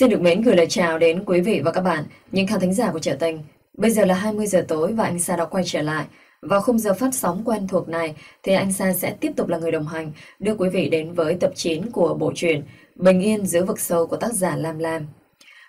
Xin được mến gửi lời chào đến quý vị và các bạn, những khán thính giả của Trở Tình. Bây giờ là 20 giờ tối và anh Sa đã quay trở lại. Vào khung giờ phát sóng quen thuộc này thì anh Sa sẽ tiếp tục là người đồng hành đưa quý vị đến với tập 9 của bộ truyện Bình Yên giữa vực sâu của tác giả Lam Lam.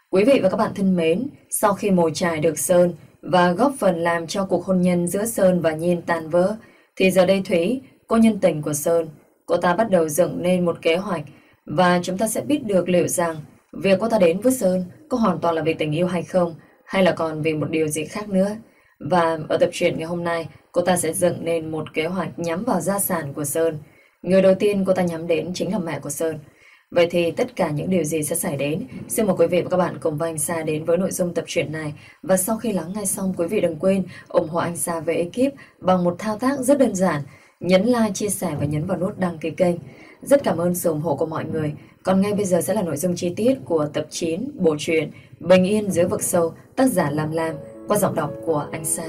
Quý vị và các bạn thân mến, sau khi mồi chài được Sơn và góp phần làm cho cuộc hôn nhân giữa Sơn và Nhiên tan vỡ, thì giờ đây Thúy, cô nhân tình của Sơn, cô ta bắt đầu dựng nên một kế hoạch và chúng ta sẽ biết được liệu rằng việc cô ta đến với Sơn có hoàn toàn là vì tình yêu hay không, hay là còn vì một điều gì khác nữa. Và ở tập truyện ngày hôm nay, cô ta sẽ dựng nên một kế hoạch nhắm vào gia sản của Sơn. Người đầu tiên cô ta nhắm đến chính là mẹ của Sơn. Vậy thì tất cả những điều gì sẽ xảy đến? Xin mời quý vị và các bạn cùng với anh Sa đến với nội dung tập truyện này. Và sau khi lắng nghe xong, quý vị đừng quên ủng hộ anh Sa về ekip bằng một thao tác rất đơn giản. Nhấn like, chia sẻ và nhấn vào nút đăng ký kênh. Rất cảm ơn sự ủng hộ của mọi người. Còn ngay bây giờ sẽ là nội dung chi tiết của tập 9 bộ truyện Bình Yên dưới vực sâu, tác giả Lam Lam, qua giọng đọc của anh Sa.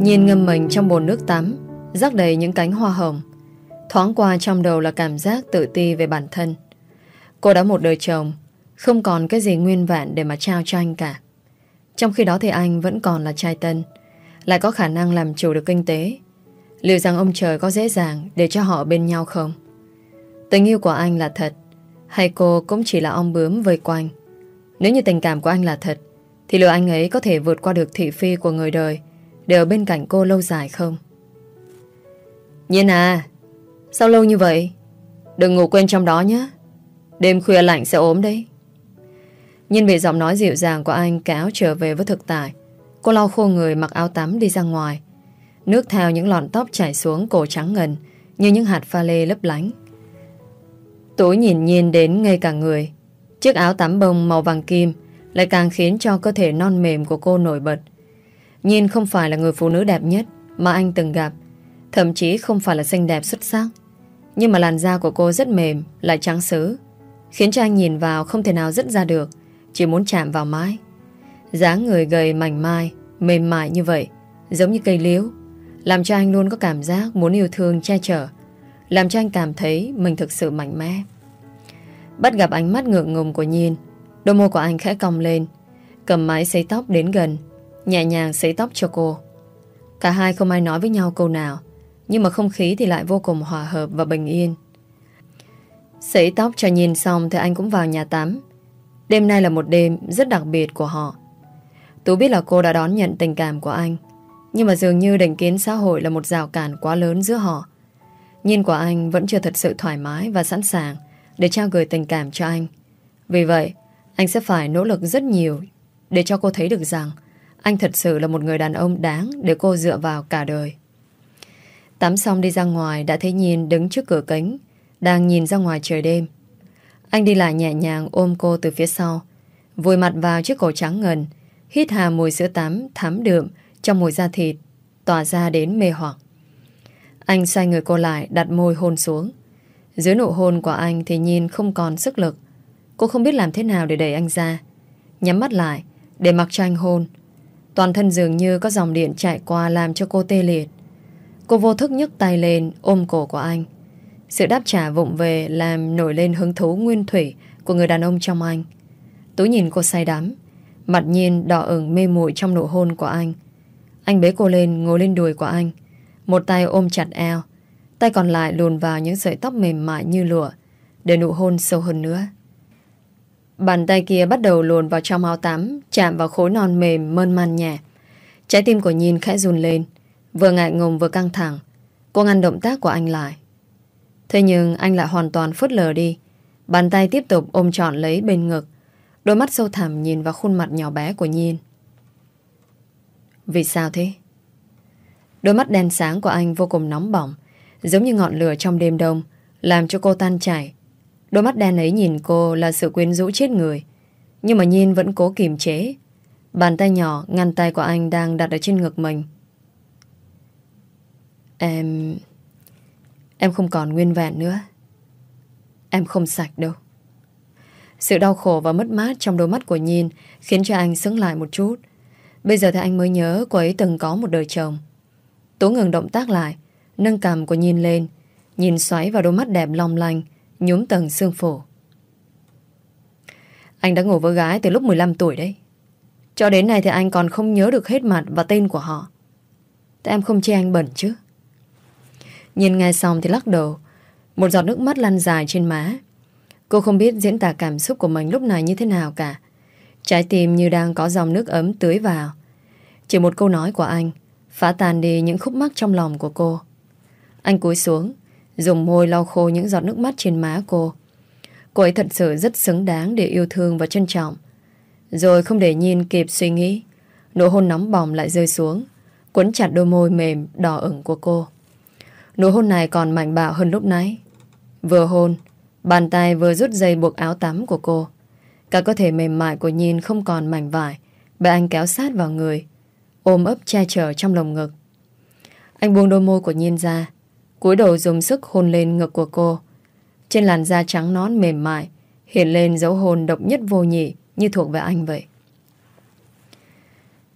Nhìn ngâm mình trong bồn nước tắm Rắc đầy những cánh hoa hồng, Thoáng qua trong đầu là cảm giác tự ti về bản thân Cô đã một đời chồng không còn cái gì nguyên vẹn để mà trao cho anh cả Trong khi đó thì anh vẫn còn là trai tân Lại có khả năng làm chủ được kinh tế Liệu rằng ông trời có dễ dàng Để cho họ bên nhau không Tình yêu của anh là thật Hay cô cũng chỉ là ong bướm vây quanh Nếu như tình cảm của anh là thật Thì liệu anh ấy có thể vượt qua được thị phi của người đời để ở bên cạnh cô lâu dài không? Nhiên à, sao lâu như vậy? Đừng ngủ quên trong đó nhé. Đêm khuya lạnh sẽ ốm đấy. Nhìn bị giọng nói dịu dàng của anh kéo trở về với thực tại. Cô lau khô người mặc áo tắm đi ra ngoài. Nước theo những lọn tóc chảy xuống cổ trắng ngần như những hạt pha lê lấp lánh. Tối nhìn nhìn đến ngây cả người. Chiếc áo tắm bông màu vàng kim lại càng khiến cho cơ thể non mềm của cô nổi bật. Nhiên không phải là người phụ nữ đẹp nhất mà anh từng gặp. Thậm chí không phải là xinh đẹp xuất sắc. Nhưng mà làn da của cô rất mềm, lại trắng sứ. Khiến cho anh nhìn vào không thể nào dứt ra được, chỉ muốn chạm vào mái. dáng người gầy mảnh mai, mềm mại như vậy, giống như cây liễu. Làm cho anh luôn có cảm giác muốn yêu thương che chở. Làm cho anh cảm thấy mình thực sự mạnh mẽ. Bắt gặp ánh mắt ngượng ngùng của Nhiên, đôi môi của anh khẽ cong lên, cầm máy xấy tóc đến gần, Nhẹ nhàng sấy tóc cho cô Cả hai không ai nói với nhau câu nào Nhưng mà không khí thì lại vô cùng hòa hợp và bình yên Sấy tóc cho Nhiên xong Thì anh cũng vào nhà tắm Đêm nay là một đêm rất đặc biệt của họ Tú biết là cô đã đón nhận tình cảm của anh Nhưng mà dường như định kiến xã hội là một rào cản quá lớn giữa họ Nhìn của anh vẫn chưa thật sự thoải mái và sẵn sàng để trao gửi tình cảm cho anh. Vì vậy, anh sẽ phải nỗ lực rất nhiều để cho cô thấy được rằng anh thật sự là một người đàn ông đáng để cô dựa vào cả đời. Tắm xong đi ra ngoài đã thấy nhìn đứng trước cửa kính, đang nhìn ra ngoài trời đêm. Anh đi lại nhẹ nhàng ôm cô từ phía sau, vùi mặt vào chiếc cổ trắng ngần, hít hà mùi sữa tắm thắm đượm trong mùi da thịt, tỏa ra đến mê hoặc. Anh xoay người cô lại đặt môi hôn xuống. Dưới nụ hôn của anh thì Nhiên không còn sức lực. Cô không biết làm thế nào để đẩy anh ra. Nhắm mắt lại để mặc cho anh hôn. Toàn thân dường như có dòng điện chạy qua làm cho cô tê liệt. Cô vô thức nhấc tay lên ôm cổ của anh. Sự đáp trả vụng về làm nổi lên hứng thú nguyên thủy của người đàn ông trong anh. Tú nhìn cô say đắm, mặt nhiên đỏ ửng mê muội trong nụ hôn của anh. Anh bế cô lên ngồi lên đùi của anh, một tay ôm chặt eo, tay còn lại luồn vào những sợi tóc mềm mại như lụa để nụ hôn sâu hơn nữa. Bàn tay kia bắt đầu luồn vào trong áo tắm, chạm vào khối non mềm mơn man nhẹ. Trái tim của Nhìn khẽ run lên, vừa ngại ngùng vừa căng thẳng. Cô ngăn động tác của anh lại. Thế nhưng anh lại hoàn toàn phớt lờ đi. Bàn tay tiếp tục ôm trọn lấy bên ngực. Đôi mắt sâu thẳm nhìn vào khuôn mặt nhỏ bé của Nhiên. Vì sao thế? Đôi mắt đen sáng của anh vô cùng nóng bỏng, giống như ngọn lửa trong đêm đông, làm cho cô tan chảy, Đôi mắt đen ấy nhìn cô là sự quyến rũ chết người. Nhưng mà Nhiên vẫn cố kiềm chế. Bàn tay nhỏ ngăn tay của anh đang đặt ở trên ngực mình. Em... Em không còn nguyên vẹn nữa. Em không sạch đâu. Sự đau khổ và mất mát trong đôi mắt của Nhiên khiến cho anh sững lại một chút. Bây giờ thì anh mới nhớ cô ấy từng có một đời chồng. Tú ngừng động tác lại, nâng cằm của nhìn lên, nhìn xoáy vào đôi mắt đẹp long lanh, nhúm tầng xương phổ. Anh đã ngủ với gái từ lúc 15 tuổi đấy. Cho đến nay thì anh còn không nhớ được hết mặt và tên của họ. Tại em không chê anh bẩn chứ. Nhìn nghe xong thì lắc đầu, một giọt nước mắt lăn dài trên má. Cô không biết diễn tả cảm xúc của mình lúc này như thế nào cả. Trái tim như đang có dòng nước ấm tưới vào. Chỉ một câu nói của anh phá tan đi những khúc mắc trong lòng của cô. Anh cúi xuống, dùng môi lau khô những giọt nước mắt trên má cô. Cô ấy thật sự rất xứng đáng để yêu thương và trân trọng. Rồi không để nhìn kịp suy nghĩ, nụ hôn nóng bỏng lại rơi xuống, quấn chặt đôi môi mềm đỏ ửng của cô. Nụ hôn này còn mạnh bạo hơn lúc nãy. Vừa hôn, bàn tay vừa rút dây buộc áo tắm của cô. Cả cơ thể mềm mại của Nhìn không còn mảnh vải, bị anh kéo sát vào người, ôm ấp che chở trong lồng ngực. Anh buông đôi môi của Nhiên ra, cúi đầu dùng sức hôn lên ngực của cô. Trên làn da trắng nón mềm mại, hiện lên dấu hôn độc nhất vô nhị như thuộc về anh vậy.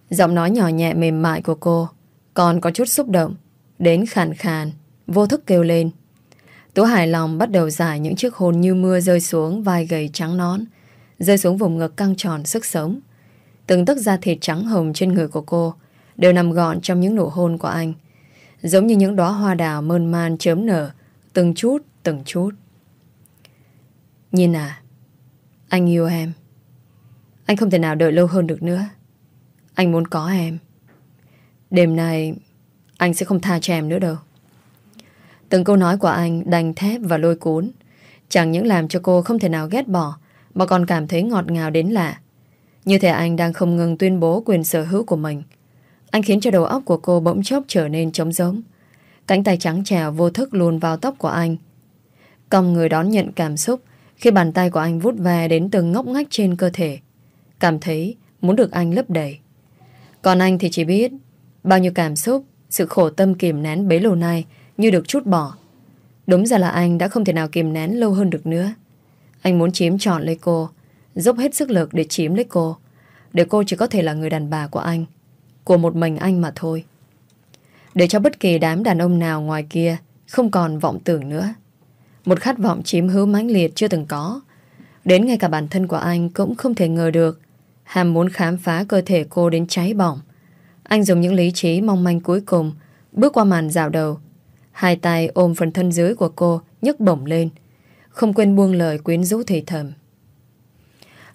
Giọng nói nhỏ nhẹ mềm mại của cô còn có chút xúc động, đến khàn khàn, vô thức kêu lên. Tú hài lòng bắt đầu giải những chiếc hồn như mưa rơi xuống vai gầy trắng nón, rơi xuống vùng ngực căng tròn sức sống. Từng tấc da thịt trắng hồng trên người của cô đều nằm gọn trong những nụ hôn của anh. Giống như những đóa hoa đào mơn man chớm nở, từng chút, từng chút. Nhìn à, anh yêu em. Anh không thể nào đợi lâu hơn được nữa. Anh muốn có em. Đêm nay, anh sẽ không tha cho em nữa đâu. Từng câu nói của anh đành thép và lôi cuốn. Chẳng những làm cho cô không thể nào ghét bỏ, mà còn cảm thấy ngọt ngào đến lạ. Như thể anh đang không ngừng tuyên bố quyền sở hữu của mình. Anh khiến cho đầu óc của cô bỗng chốc trở nên trống giống. Cánh tay trắng trèo vô thức luồn vào tóc của anh. Còng người đón nhận cảm xúc khi bàn tay của anh vút về đến từng ngóc ngách trên cơ thể. Cảm thấy muốn được anh lấp đầy. Còn anh thì chỉ biết bao nhiêu cảm xúc, sự khổ tâm kìm nén bấy lâu nay như được chút bỏ. Đúng ra là anh đã không thể nào kìm nén lâu hơn được nữa. Anh muốn chiếm trọn lấy cô, dốc hết sức lực để chiếm lấy cô, để cô chỉ có thể là người đàn bà của anh, của một mình anh mà thôi. Để cho bất kỳ đám đàn ông nào ngoài kia không còn vọng tưởng nữa. Một khát vọng chiếm hữu mãnh liệt chưa từng có. Đến ngay cả bản thân của anh cũng không thể ngờ được ham muốn khám phá cơ thể cô đến cháy bỏng. Anh dùng những lý trí mong manh cuối cùng bước qua màn rào đầu. Hai tay ôm phần thân dưới của cô nhấc bổng lên. Không quên buông lời quyến rũ thì thầm.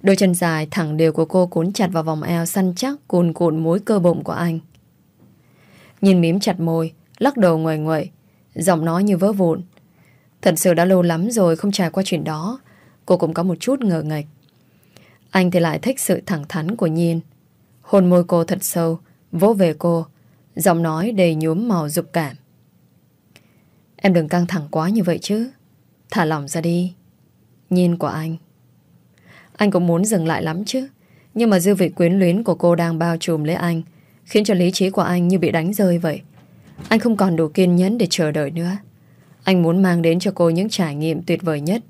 Đôi chân dài thẳng đều của cô cuốn chặt vào vòng eo săn chắc cuồn cuộn mối cơ bụng của anh. Nhìn mím chặt môi, lắc đầu ngoài nguậy, giọng nói như vỡ vụn. Thật sự đã lâu lắm rồi không trải qua chuyện đó, cô cũng có một chút ngờ ngạch. Anh thì lại thích sự thẳng thắn của Nhiên. Hôn môi cô thật sâu, vỗ về cô, giọng nói đầy nhuốm màu dục cảm. Em đừng căng thẳng quá như vậy chứ. Thả lỏng ra đi. Nhiên của anh. Anh cũng muốn dừng lại lắm chứ. Nhưng mà dư vị quyến luyến của cô đang bao trùm lấy anh, khiến cho lý trí của anh như bị đánh rơi vậy. Anh không còn đủ kiên nhẫn để chờ đợi nữa. Anh muốn mang đến cho cô những trải nghiệm tuyệt vời nhất.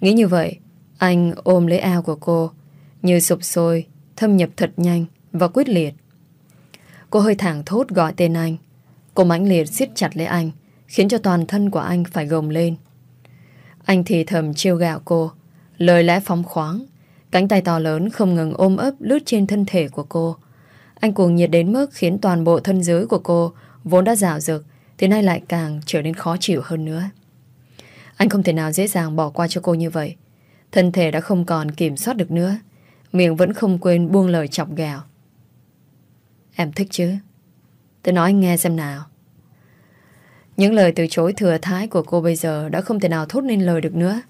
Nghĩ như vậy, anh ôm lấy eo của cô, như sụp sôi, thâm nhập thật nhanh và quyết liệt. Cô hơi thẳng thốt gọi tên anh. Cô mãnh liệt siết chặt lấy anh, khiến cho toàn thân của anh phải gồng lên. Anh thì thầm chiêu gạo cô, lời lẽ phóng khoáng, cánh tay to lớn không ngừng ôm ấp lướt trên thân thể của cô. Anh cuồng nhiệt đến mức khiến toàn bộ thân dưới của cô vốn đã rào rực, thì nay lại càng trở nên khó chịu hơn nữa. Anh không thể nào dễ dàng bỏ qua cho cô như vậy. Thân thể đã không còn kiểm soát được nữa. Miệng vẫn không quên buông lời chọc ghẹo. Em thích chứ Tôi nói anh nghe xem nào những lời từ chối thừa thái của cô bây giờ Đã không thể nào thốt nên lời được nữa.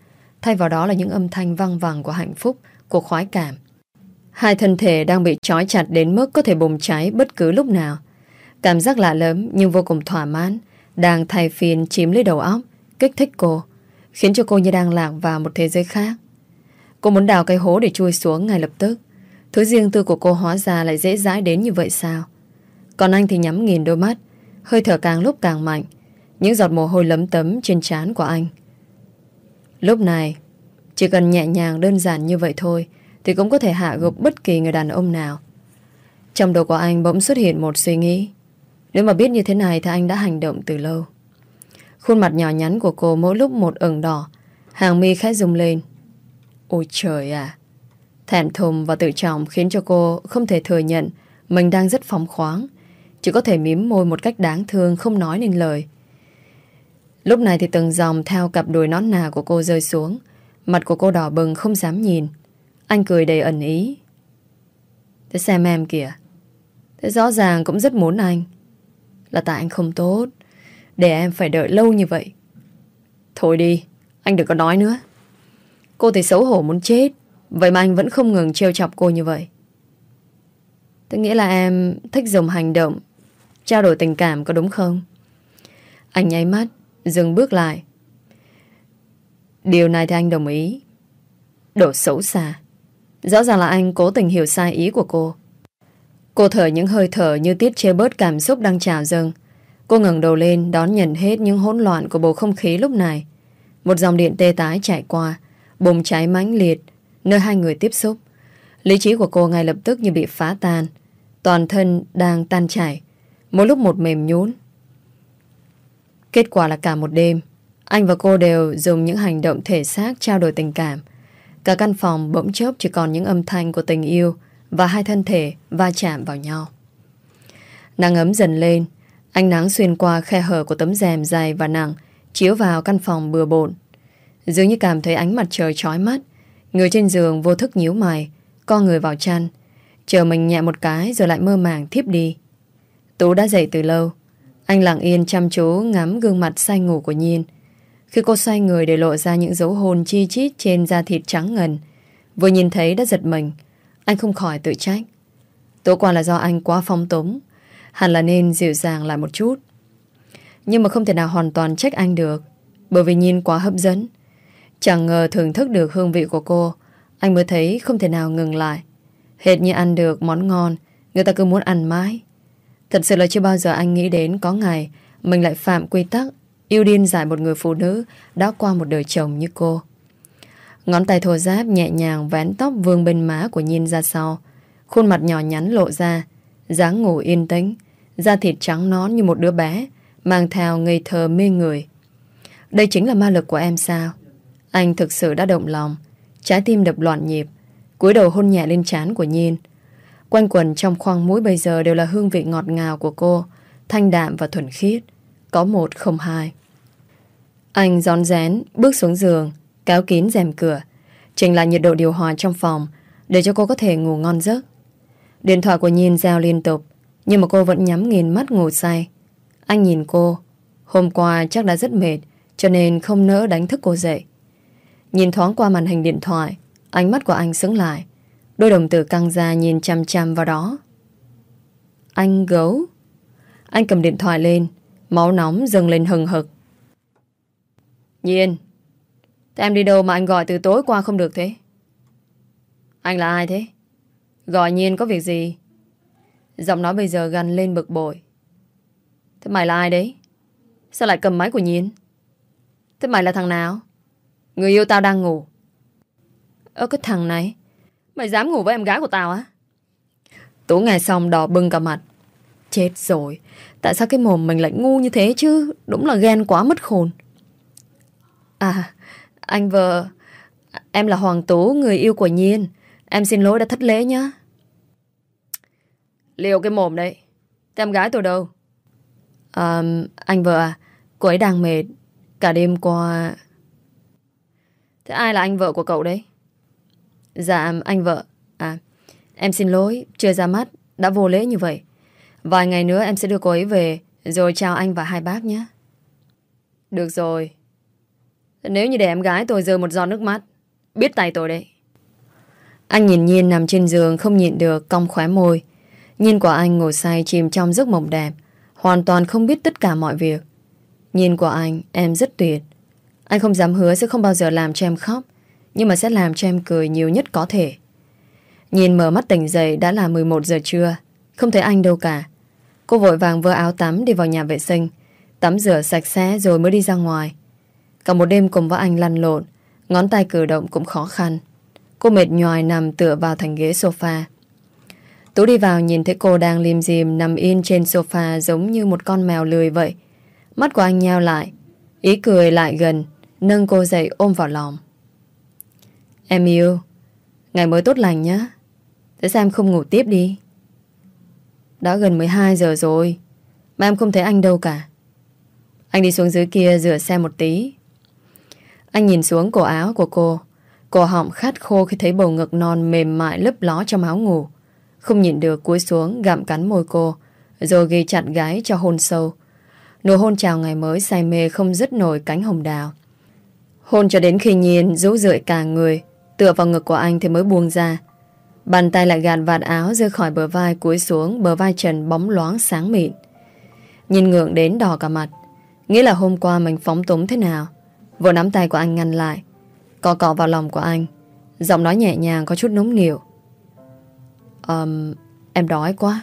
Thay vào đó là những âm thanh văng vẳng Của hạnh phúc, của khoái cảm. Hai thân thể đang bị trói chặt đến mức Có thể bùng cháy bất cứ lúc nào. Cảm giác lạ lắm nhưng vô cùng thỏa mãn Đang thay phiền chiếm lấy đầu óc Kích thích cô Khiến cho cô như đang lạc vào một thế giới khác. Cô muốn đào cái hố để chui xuống ngay lập tức. Thứ riêng tư của cô hóa ra lại dễ dãi đến như vậy sao? Còn anh thì nhắm nghiền đôi mắt Hơi thở càng lúc càng mạnh những giọt mồ hôi lấm tấm trên trán của anh Lúc này, Chỉ cần nhẹ nhàng đơn giản như vậy thôi Thì cũng có thể hạ gục bất kỳ người đàn ông nào Trong đầu của anh bỗng xuất hiện một suy nghĩ. Nếu mà biết như thế này thì anh đã hành động từ lâu. Khuôn mặt nhỏ nhắn của cô mỗi lúc một ửng đỏ. Hàng mi khẽ rung lên. Ôi trời à! Thẹn thùng và tự trọng khiến cho cô không thể thừa nhận mình đang rất phóng khoáng. Chỉ có thể mím môi một cách đáng thương không nói nên lời. Lúc này thì từng dòng theo cặp đùi nón nà của cô rơi xuống. Mặt của cô đỏ bừng không dám nhìn. Anh cười đầy ẩn ý. Thế xem em kìa. Thế rõ ràng cũng rất muốn anh. Là tại anh không tốt. Để em phải đợi lâu như vậy. Thôi đi, anh đừng có nói nữa. Cô thì xấu hổ muốn chết. Vậy mà anh vẫn không ngừng trêu chọc cô như vậy. Tôi nghĩ là em thích dùng hành động trao đổi tình cảm có đúng không? Anh nháy mắt, dừng bước lại. Điều này thì anh đồng ý. Đồ xấu xa. Rõ ràng là anh cố tình hiểu sai ý của cô. Cô thở những hơi thở như tiết chế bớt cảm xúc đang trào dâng. Cô ngẩng đầu lên đón nhận hết những hỗn loạn của bầu không khí lúc này. Một dòng điện tê tái chạy qua, bùng cháy mãnh liệt, nơi hai người tiếp xúc. Lý trí của cô ngay lập tức như bị phá tan. Toàn thân đang tan chảy, mỗi lúc một mềm nhún. Kết quả là cả một đêm, anh và cô đều dùng những hành động thể xác trao đổi tình cảm. Cả căn phòng bỗng chốc chỉ còn những âm thanh của tình yêu và hai thân thể va chạm vào nhau. Nắng ấm dần lên, ánh nắng xuyên qua khe hở của tấm rèm dày và nặng chiếu vào căn phòng bừa bộn. Dường như cảm thấy ánh mặt trời chói mắt, người trên giường vô thức nhíu mày, co người vào chăn, chờ mình nhẹ một cái rồi lại mơ màng thiếp đi. Tú đã dậy từ lâu, anh lặng yên chăm chú ngắm gương mặt say ngủ của Nhiên. Khi cô xoay người để lộ ra những dấu hôn chi chít trên da thịt trắng ngần, vừa nhìn thấy đã giật mình, anh không khỏi tự trách. Tối qua là do anh quá phong túng, hẳn là nên dịu dàng lại một chút. Nhưng mà không thể nào hoàn toàn trách anh được, bởi vì Nhiên quá hấp dẫn. Chẳng ngờ thưởng thức được hương vị của cô, anh mới thấy không thể nào ngừng lại. Hệt như ăn được món ngon, người ta cứ muốn ăn mãi. Thật sự là chưa bao giờ anh nghĩ đến có ngày mình lại phạm quy tắc yêu điên dại một người phụ nữ đã qua một đời chồng như cô. Ngón tay thô giáp nhẹ nhàng vén tóc vương bên má của Nhiên ra sau. Khuôn mặt nhỏ nhắn lộ ra, dáng ngủ yên tĩnh, da thịt trắng nón như một đứa bé, mang theo ngây thơ mê người. Đây chính là ma lực của em sao? Anh thực sự đã động lòng, trái tim đập loạn nhịp, cúi đầu hôn nhẹ lên trán của Nhiên. Quanh quần trong khoang mũi bây giờ đều là hương vị ngọt ngào của cô, thanh đạm và thuần khiết. Có một không hai. Anh gión rén, bước xuống giường, kéo kín rèm cửa, chỉnh lại nhiệt độ điều hòa trong phòng để cho cô có thể ngủ ngon giấc. Điện thoại của Nhiên giao liên tục, nhưng mà cô vẫn nhắm nghiền mắt ngủ say. Anh nhìn cô, hôm qua chắc đã rất mệt, cho nên không nỡ đánh thức cô dậy. Nhìn thoáng qua màn hình điện thoại, ánh mắt của anh sững lại. Đôi đồng tử căng ra nhìn chăm chăm vào đó. Anh gấu. Anh cầm điện thoại lên, máu nóng dâng lên hừng hực. Nhiên, thế em đi đâu mà anh gọi từ tối qua không được thế? Anh là ai thế? Gọi Nhiên có việc gì? Giọng nói bây giờ gần lên bực bội. Thế mày là ai đấy? Sao lại cầm máy của Nhiên? Thế mày là thằng nào? Người yêu tao đang ngủ. Ơ cái thằng này, mày dám ngủ với em gái của tao á? Tú nghe xong đỏ bưng cả mặt. Chết rồi, tại sao cái mồm mình lại ngu như thế chứ? Đúng là ghen quá mất khôn. À, anh vợ, em là Hoàng Tú, người yêu của Nhiên. Em xin lỗi đã thất lễ nhá. Liều cái mồm đấy. Thế em gái tôi đâu? À, anh vợ à, cô ấy đang mệt. Cả đêm qua... Thế ai là anh vợ của cậu đấy? Dạ, anh vợ. À, em xin lỗi, chưa ra mắt, đã vô lễ như vậy. Vài ngày nữa em sẽ đưa cô ấy về, rồi chào anh và hai bác nhé. Được rồi, nếu như để em gái tôi rơi một giọt nước mắt Biết tay tôi đấy. Anh nhìn Nhiên nằm trên giường Không nhịn được cong khóe môi. Nhiên của anh ngồi say chìm trong giấc mộng đẹp Hoàn toàn không biết tất cả mọi việc. Nhìn của anh Em rất tuyệt. Anh không dám hứa sẽ không bao giờ làm cho em khóc. Nhưng mà sẽ làm cho em cười nhiều nhất có thể. Nhìn mở mắt tỉnh dậy Đã là 11 giờ trưa. Không thấy anh đâu cả. Cô vội vàng vơ áo tắm đi vào nhà vệ sinh. Tắm rửa sạch sẽ rồi mới đi ra ngoài. Cả một đêm cùng với anh lăn lộn Ngón tay cử động cũng khó khăn. Cô mệt nhòi nằm tựa vào thành ghế sofa. Tú đi vào nhìn thấy cô đang liêm diêm nằm yên trên sofa giống như một con mèo lười vậy. Mắt của anh nheo lại, ý cười lại gần, nâng cô dậy ôm vào lòng. Em yêu, ngày mới tốt lành nhá. Thế sao em không ngủ tiếp đi? Đã gần 12 giờ rồi, mà em không thấy anh đâu cả. Anh đi xuống dưới kia rửa xe một tí. Anh nhìn xuống cổ áo của cô, cổ họng khát khô khi thấy bầu ngực non mềm mại lấp ló trong áo ngủ. Không nhìn được cúi xuống gặm cắn môi cô Rồi ghi chặt gái cho hôn sâu Nụ hôn chào ngày mới say mê không dứt nổi cánh hồng đào Hôn cho đến khi nhiên rũ rượi cả người Tựa vào ngực của anh thì mới buông ra Bàn tay lại gạt vạt áo rơi khỏi bờ vai cúi xuống bờ vai trần bóng loáng sáng mịn. Nhìn ngượng đến đỏ cả mặt. Nghĩ là hôm qua mình phóng túng thế nào. vừa nắm tay của anh ngăn lại. Cọ cọ vào lòng của anh. Giọng nói nhẹ nhàng có chút núng nịu. Um, em đói quá.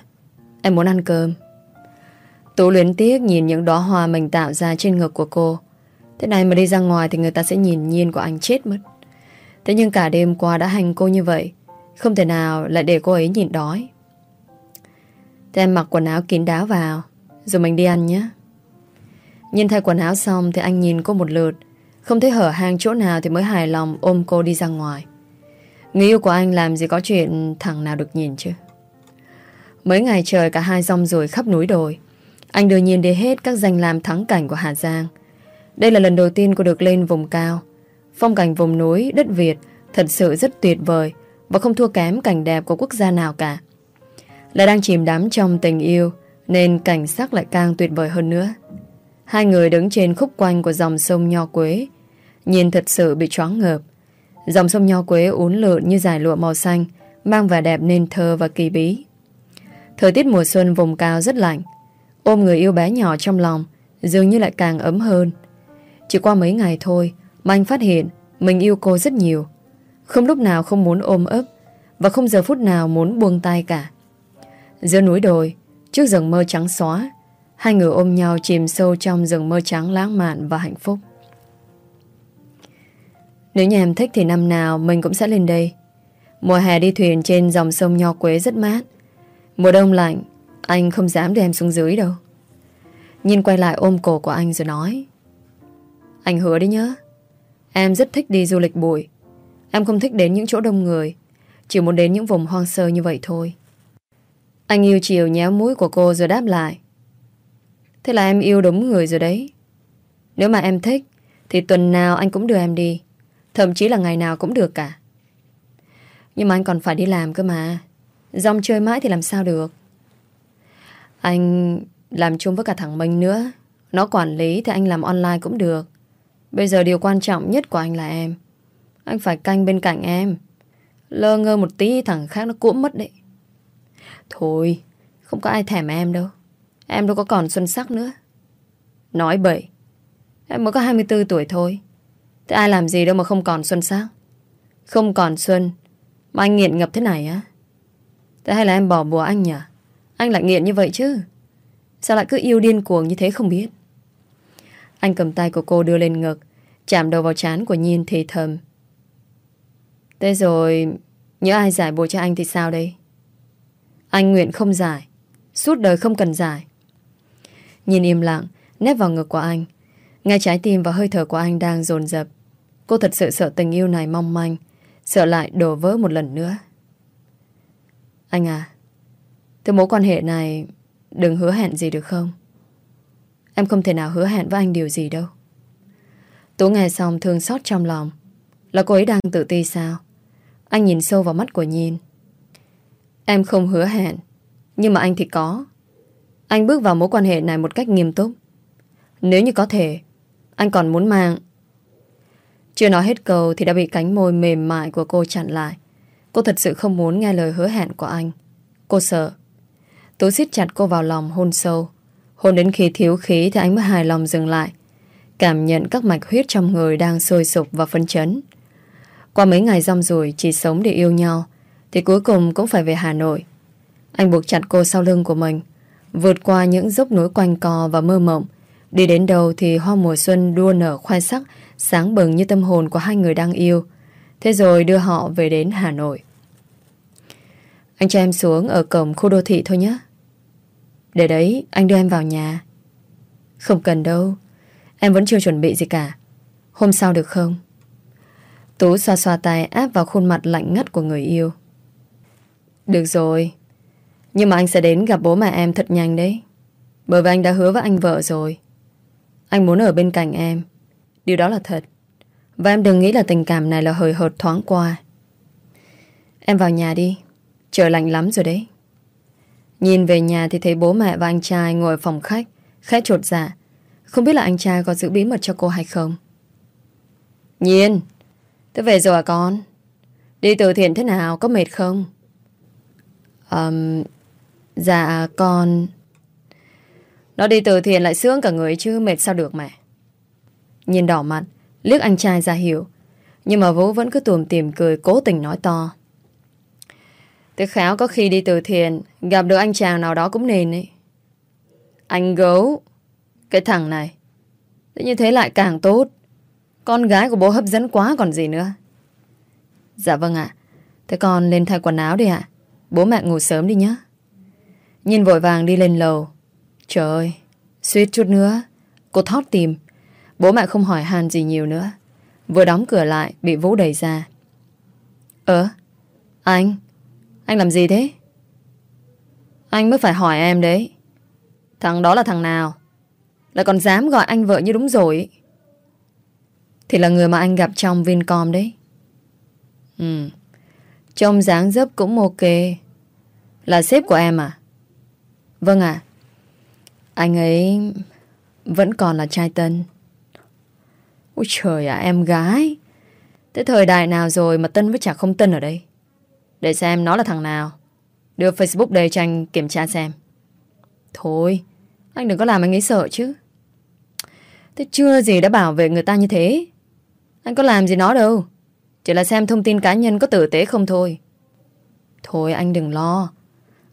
Em muốn ăn cơm. Tú luyến tiếc nhìn những đóa hoa mình tạo ra trên ngực của cô. Thế này mà đi ra ngoài thì người ta sẽ nhìn nhiên của anh chết mất. Thế nhưng cả đêm qua đã hành cô như vậy. Không thể nào lại để cô ấy nhìn đói. Thế em mặc quần áo kín đáo vào. Rồi mình đi ăn nhé. Nhìn thay quần áo xong thì anh nhìn cô một lượt. Không thấy hở hang chỗ nào thì mới hài lòng ôm cô đi ra ngoài. Người yêu của anh làm gì có chuyện thằng nào được nhìn chứ Mấy ngày trời cả hai rong rồi khắp núi đồi, Anh đưa nhìn đi hết các danh lam thắng cảnh của Hà Giang Đây là lần đầu tiên cô được lên vùng cao Phong cảnh vùng núi, đất Việt Thật sự rất tuyệt vời Và không thua kém cảnh đẹp của quốc gia nào cả Là đang chìm đắm trong tình yêu Nên cảnh sắc lại càng tuyệt vời hơn nữa Hai người đứng trên khúc quanh của dòng sông Nho Quế Nhìn thật sự bị choáng ngợp Dòng sông Nho Quế uốn lượn như dài lụa màu xanh, mang vẻ đẹp nên thơ và kỳ bí. Thời tiết mùa xuân vùng cao rất lạnh, ôm người yêu bé nhỏ trong lòng, dường như lại càng ấm hơn. Chỉ qua mấy ngày thôi mà anh phát hiện mình yêu cô rất nhiều. Không lúc nào không muốn ôm ấp và không giờ phút nào muốn buông tay cả. Giữa núi đồi, trước rừng mơ trắng xóa, hai người ôm nhau chìm sâu trong rừng mơ trắng lãng mạn và hạnh phúc. Nếu nhà em thích thì năm nào mình cũng sẽ lên đây. Mùa hè đi thuyền trên dòng sông Nho Quế rất mát. Mùa đông lạnh, anh không dám đưa em xuống dưới đâu. Nhìn quay lại ôm cổ của anh rồi nói. Anh hứa đấy nhớ. Em rất thích đi du lịch bụi. Em không thích đến những chỗ đông người. Chỉ muốn đến những vùng hoang sơ như vậy thôi. Anh yêu chiều nhéo mũi của cô rồi đáp lại. Thế là em yêu đúng người rồi đấy. Nếu mà em thích, thì tuần nào anh cũng đưa em đi. Thậm chí là ngày nào cũng được cả Nhưng mà anh còn phải đi làm cơ mà Dòng chơi mãi thì làm sao được Anh làm chung với cả thằng Minh nữa Nó quản lý thì anh làm online cũng được Bây giờ điều quan trọng nhất của anh là em. Anh phải canh bên cạnh em. Lơ ngơ một tí, thằng khác nó cũng mất đấy. Thôi, Không có ai thèm em đâu. Em đâu có còn xuân sắc nữa. Nói bậy. Em mới có 24 tuổi thôi. Thế ai làm gì đâu mà không còn xuân sắc? Không còn xuân. Mà anh nghiện ngập thế này á. Thế hay là em bỏ bùa anh nhỉ? Anh lại nghiện như vậy chứ? Sao lại cứ yêu điên cuồng như thế không biết? Anh cầm tay của cô đưa lên ngực, Chạm đầu vào trán của Nhiên thì thầm. Thế rồi, Nhớ ai giải bùa cho anh thì sao đây? Anh nguyện không giải, Suốt đời không cần giải. Nhìn im lặng Nét vào ngực của anh. Ngay trái tim và hơi thở của anh đang dồn dập. Cô thật sự sợ tình yêu này mong manh, Sợ lại đổ vỡ một lần nữa. Anh à Từ mối quan hệ này Đừng hứa hẹn gì được không? Em không thể nào hứa hẹn với anh điều gì đâu Tú nghe xong thương xót trong lòng Là cô ấy đang tự ti sao Anh nhìn sâu vào mắt của Nhiên Em không hứa hẹn, Nhưng mà anh thì có Anh bước vào mối quan hệ này một cách nghiêm túc Nếu như có thể, Anh còn muốn mang chưa nói hết câu thì đã bị cánh môi mềm mại của cô chặn lại. Cô thật sự không muốn nghe lời hứa hẹn của anh. Cô sợ. Tú siết chặt cô vào lòng hôn sâu. Hôn đến khi thiếu khí thì anh mới hài lòng dừng lại. Cảm nhận các mạch huyết trong người đang sôi sục và phân chấn. Qua mấy ngày rong rủi chỉ sống để yêu nhau, thì cuối cùng cũng phải về Hà Nội. Anh buộc chặt cô sau lưng của mình, vượt qua những dốc núi quanh co và mơ mộng đi đến đâu thì hoa mùa xuân đua nở khoai sắc, sáng bừng như tâm hồn của hai người đang yêu. Thế rồi đưa họ về đến Hà Nội. Anh cho em xuống ở cổng khu đô thị thôi nhé. Để đấy, anh đưa em vào nhà. Không cần đâu. Em vẫn chưa chuẩn bị gì cả. Hôm sau được không? Tú xoa xoa tay áp vào khuôn mặt lạnh ngắt của người yêu. Được rồi. Nhưng mà anh sẽ đến gặp bố mẹ em thật nhanh đấy. Bởi vì anh đã hứa với anh vợ rồi. Anh muốn ở bên cạnh em. Điều đó là thật. Và em đừng nghĩ là tình cảm này là hời hợt thoáng qua. Em vào nhà đi. Trời lạnh lắm rồi đấy. Nhìn về nhà thì thấy bố mẹ và anh trai ngồi ở phòng khách, khẽ trột dạ. Không biết là anh trai có giữ bí mật cho cô hay không. Nhiên, tôi về rồi à con? Đi từ thiện thế nào, có mệt không? Um, dạ con... Nó đi từ thiện lại sướng cả người chứ mệt sao được mẹ. Nhìn đỏ mặt, liếc anh trai ra hiểu. Nhưng mà Vũ vẫn cứ tùm tìm cười cố tình nói to. Tôi khéo có khi đi từ thiện, Gặp được anh chàng nào đó cũng nên ấy. Anh gấu, Cái thằng này Thế như thế lại càng tốt. Con gái của bố hấp dẫn quá còn gì nữa. Dạ vâng ạ. Thế con lên thay quần áo đi ạ. Bố mẹ ngủ sớm đi nhé. Nhìn vội vàng đi lên lầu. Trời ơi, Suýt chút nữa, Cô thót tìm. Bố mẹ không hỏi hàn gì nhiều nữa. Vừa đóng cửa lại, Bị Vũ đẩy ra. Ơ, Anh? Anh làm gì thế? Anh mới phải hỏi em đấy. Thằng đó là thằng nào? Lại còn dám gọi anh vợ như đúng rồi. Thì là người mà anh gặp trong Vincom đấy. Ừ. Trông dáng dấp cũng ok. Là sếp của em à? Vâng ạ. Anh ấy vẫn còn là trai tân. Ôi trời ạ, em gái. Thế thời đại nào rồi mà tân với chả không tân ở đây? Để xem nó là thằng nào. Đưa Facebook đây cho anh kiểm tra xem. Thôi, Anh đừng có làm anh ấy sợ chứ. Thế chưa gì đã bảo vệ người ta như thế. Anh có làm gì nó đâu. Chỉ là xem thông tin cá nhân có tử tế không thôi. Thôi, anh đừng lo.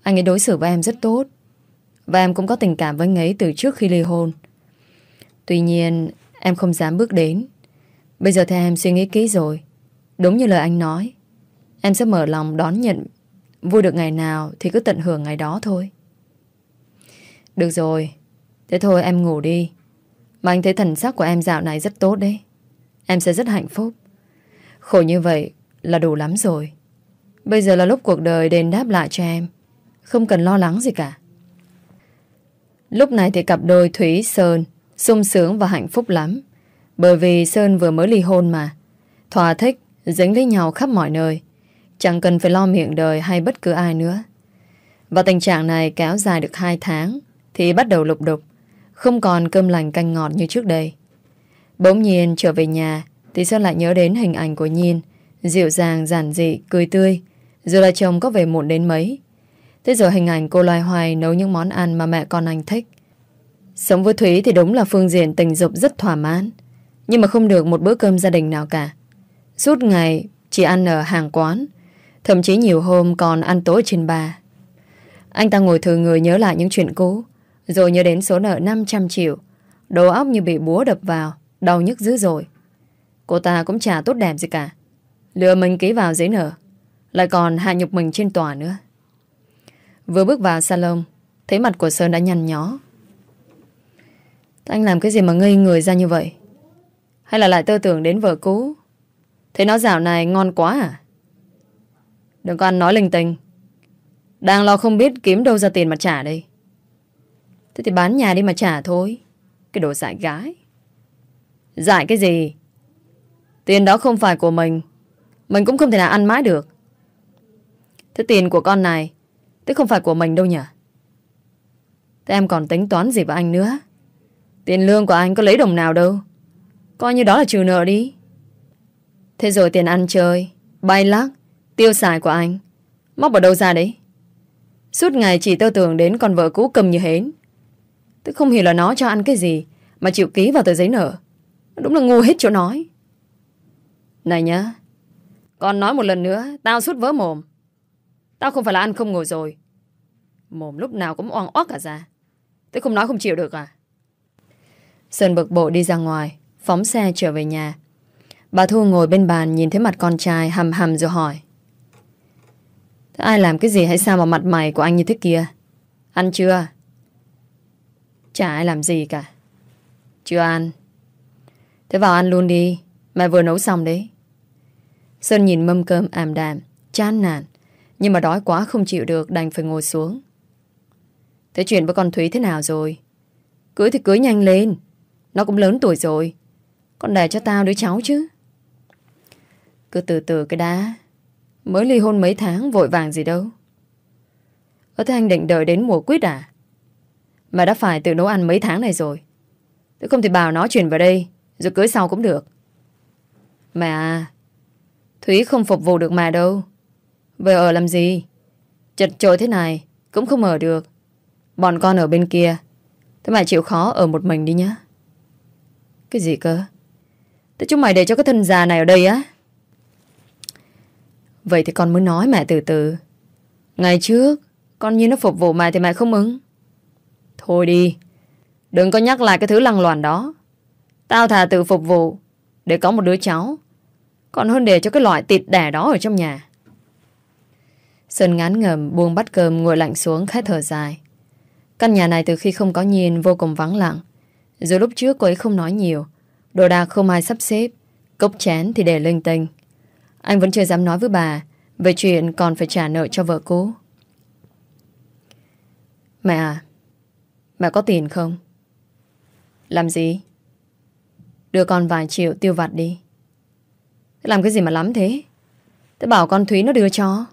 Anh ấy đối xử với em rất tốt. Và em cũng có tình cảm với anh ấy từ trước khi ly hôn. Tuy nhiên, Em không dám bước đến. Bây giờ thì em suy nghĩ kỹ rồi. Đúng như lời anh nói. Em sẽ mở lòng đón nhận. Vui được ngày nào thì cứ tận hưởng ngày đó thôi. Được rồi. Thế thôi em ngủ đi. Mà anh thấy thần sắc của em dạo này rất tốt đấy. Em sẽ rất hạnh phúc. Khổ như vậy là đủ lắm rồi. Bây giờ là lúc cuộc đời đền đáp lại cho em. Không cần lo lắng gì cả. Lúc này thì cặp đôi Thúy, Sơn, sung sướng và hạnh phúc lắm. Bởi vì Sơn vừa mới ly hôn mà. Thỏa thích, dính lấy nhau khắp mọi nơi. Chẳng cần phải lo miệng đời hay bất cứ ai nữa. Và tình trạng này kéo dài được 2 tháng thì bắt đầu lục đục, không còn cơm lành canh ngọt như trước đây. Bỗng nhiên trở về nhà thì Sơn lại nhớ đến hình ảnh của Nhiên, dịu dàng, giản dị, cười tươi, dù là chồng có về muộn đến mấy. Thế rồi hình ảnh cô loài hoài nấu những món ăn mà mẹ con anh thích. Sống với Thúy thì đúng là phương diện tình dục rất thỏa mãn, nhưng mà không được một bữa cơm gia đình nào cả. Suốt ngày chỉ ăn ở hàng quán, Thậm chí nhiều hôm còn ăn tối trên bà. Anh ta ngồi thử người nhớ lại những chuyện cũ, Rồi nhớ đến số nợ 500 triệu. Đầu óc như bị búa đập vào, Đau nhức dữ rồi Cô ta cũng chả tốt đẹp gì cả. Lừa mình ký vào giấy nợ, Lại còn hạ nhục mình trên tòa nữa. Vừa bước vào salon, Thấy mặt của Sơn đã nhăn nhó. Anh làm cái gì mà ngây người ra như vậy? Hay là lại tư tưởng đến vợ cũ? Thấy nó dạo này ngon quá à? Đừng có ăn nói linh tinh. Đang lo không biết kiếm đâu ra tiền mà trả đây. Thế thì bán nhà đi mà trả thôi. Cái đồ dại gái. Dại cái gì? Tiền đó không phải của mình. Mình cũng không thể nào ăn mãi được. Thế tiền của con này, Thế không phải của mình đâu nhỉ? Thế em còn tính toán gì với anh nữa? Tiền lương của anh có lấy đồng nào đâu? Coi như đó là trừ nợ đi. Thế rồi tiền ăn chơi, Bay lắc Tiêu xài của anh. Móc vào đâu ra đấy? Suốt ngày chỉ tơ tưởng đến con vợ cũ cầm như hến. Tôi không hiểu là nó cho ăn cái gì Mà chịu ký vào tờ giấy nợ. Đúng là ngu hết chỗ nói. Này nhá Còn nói một lần nữa, Tao suốt vỡ mồm. Tao không phải là ăn không ngồi rồi. Mồm lúc nào cũng oang oác cả ra. Tôi không nói không chịu được à? Sơn bực bộ đi ra ngoài, Phóng xe trở về nhà. Bà Thu ngồi bên bàn nhìn thấy mặt con trai hầm hầm rồi hỏi. Thế ai làm cái gì hay sao mà mặt mày của anh như thế kia? Ăn chưa? Chả ai làm gì cả. Chưa ăn. Thế vào ăn luôn đi. Mẹ vừa nấu xong đấy. Sơn nhìn mâm cơm ảm đạm, chán nản. Nhưng mà đói quá không chịu được đành phải ngồi xuống. Thế chuyện với con Thúy thế nào rồi? Cưới thì cưới nhanh lên. Nó cũng lớn tuổi rồi. Con đẻ cho tao đứa cháu chứ. Cứ từ từ cái đá. Mới ly hôn mấy tháng, vội vàng gì đâu. Ở thế anh định đợi đến mùa quyết à? Mà đã phải tự nấu ăn mấy tháng này rồi. Tôi không thì bảo nó chuyển vào đây, Rồi cưới sau cũng được. Mẹ à Thúy không phục vụ được mà đâu. Về ở làm gì? Chật trội thế này, Cũng không ở được. Bọn con ở bên kia, Thế mày chịu khó ở một mình đi nhá. Cái gì cơ? Thế chúng mày để cho cái thân già này ở đây á. Vậy thì con mới nói mẹ từ từ. Ngày trước, Con như nó phục vụ mẹ thì mẹ không ứng. Thôi đi, Đừng có nhắc lại cái thứ lăng loàn đó. Tao thà tự phục vụ Để có một đứa cháu. Còn hơn để cho cái loại tịt đẻ đó ở trong nhà. Sơn ngán ngầm buông bắt cơm ngồi lạnh xuống khẽ thở dài. Căn nhà này từ khi không có nhìn vô cùng vắng lặng. Dù lúc trước cô ấy không nói nhiều, Đồ đạc không ai sắp xếp, Cốc chén thì để linh tinh. Anh vẫn chưa dám nói với bà Về chuyện còn phải trả nợ cho vợ cũ Mẹ à Mẹ có tiền không? Làm gì? Đưa con vài triệu tiêu vặt đi. Làm cái gì mà lắm thế? Thế bảo con Thúy nó đưa cho.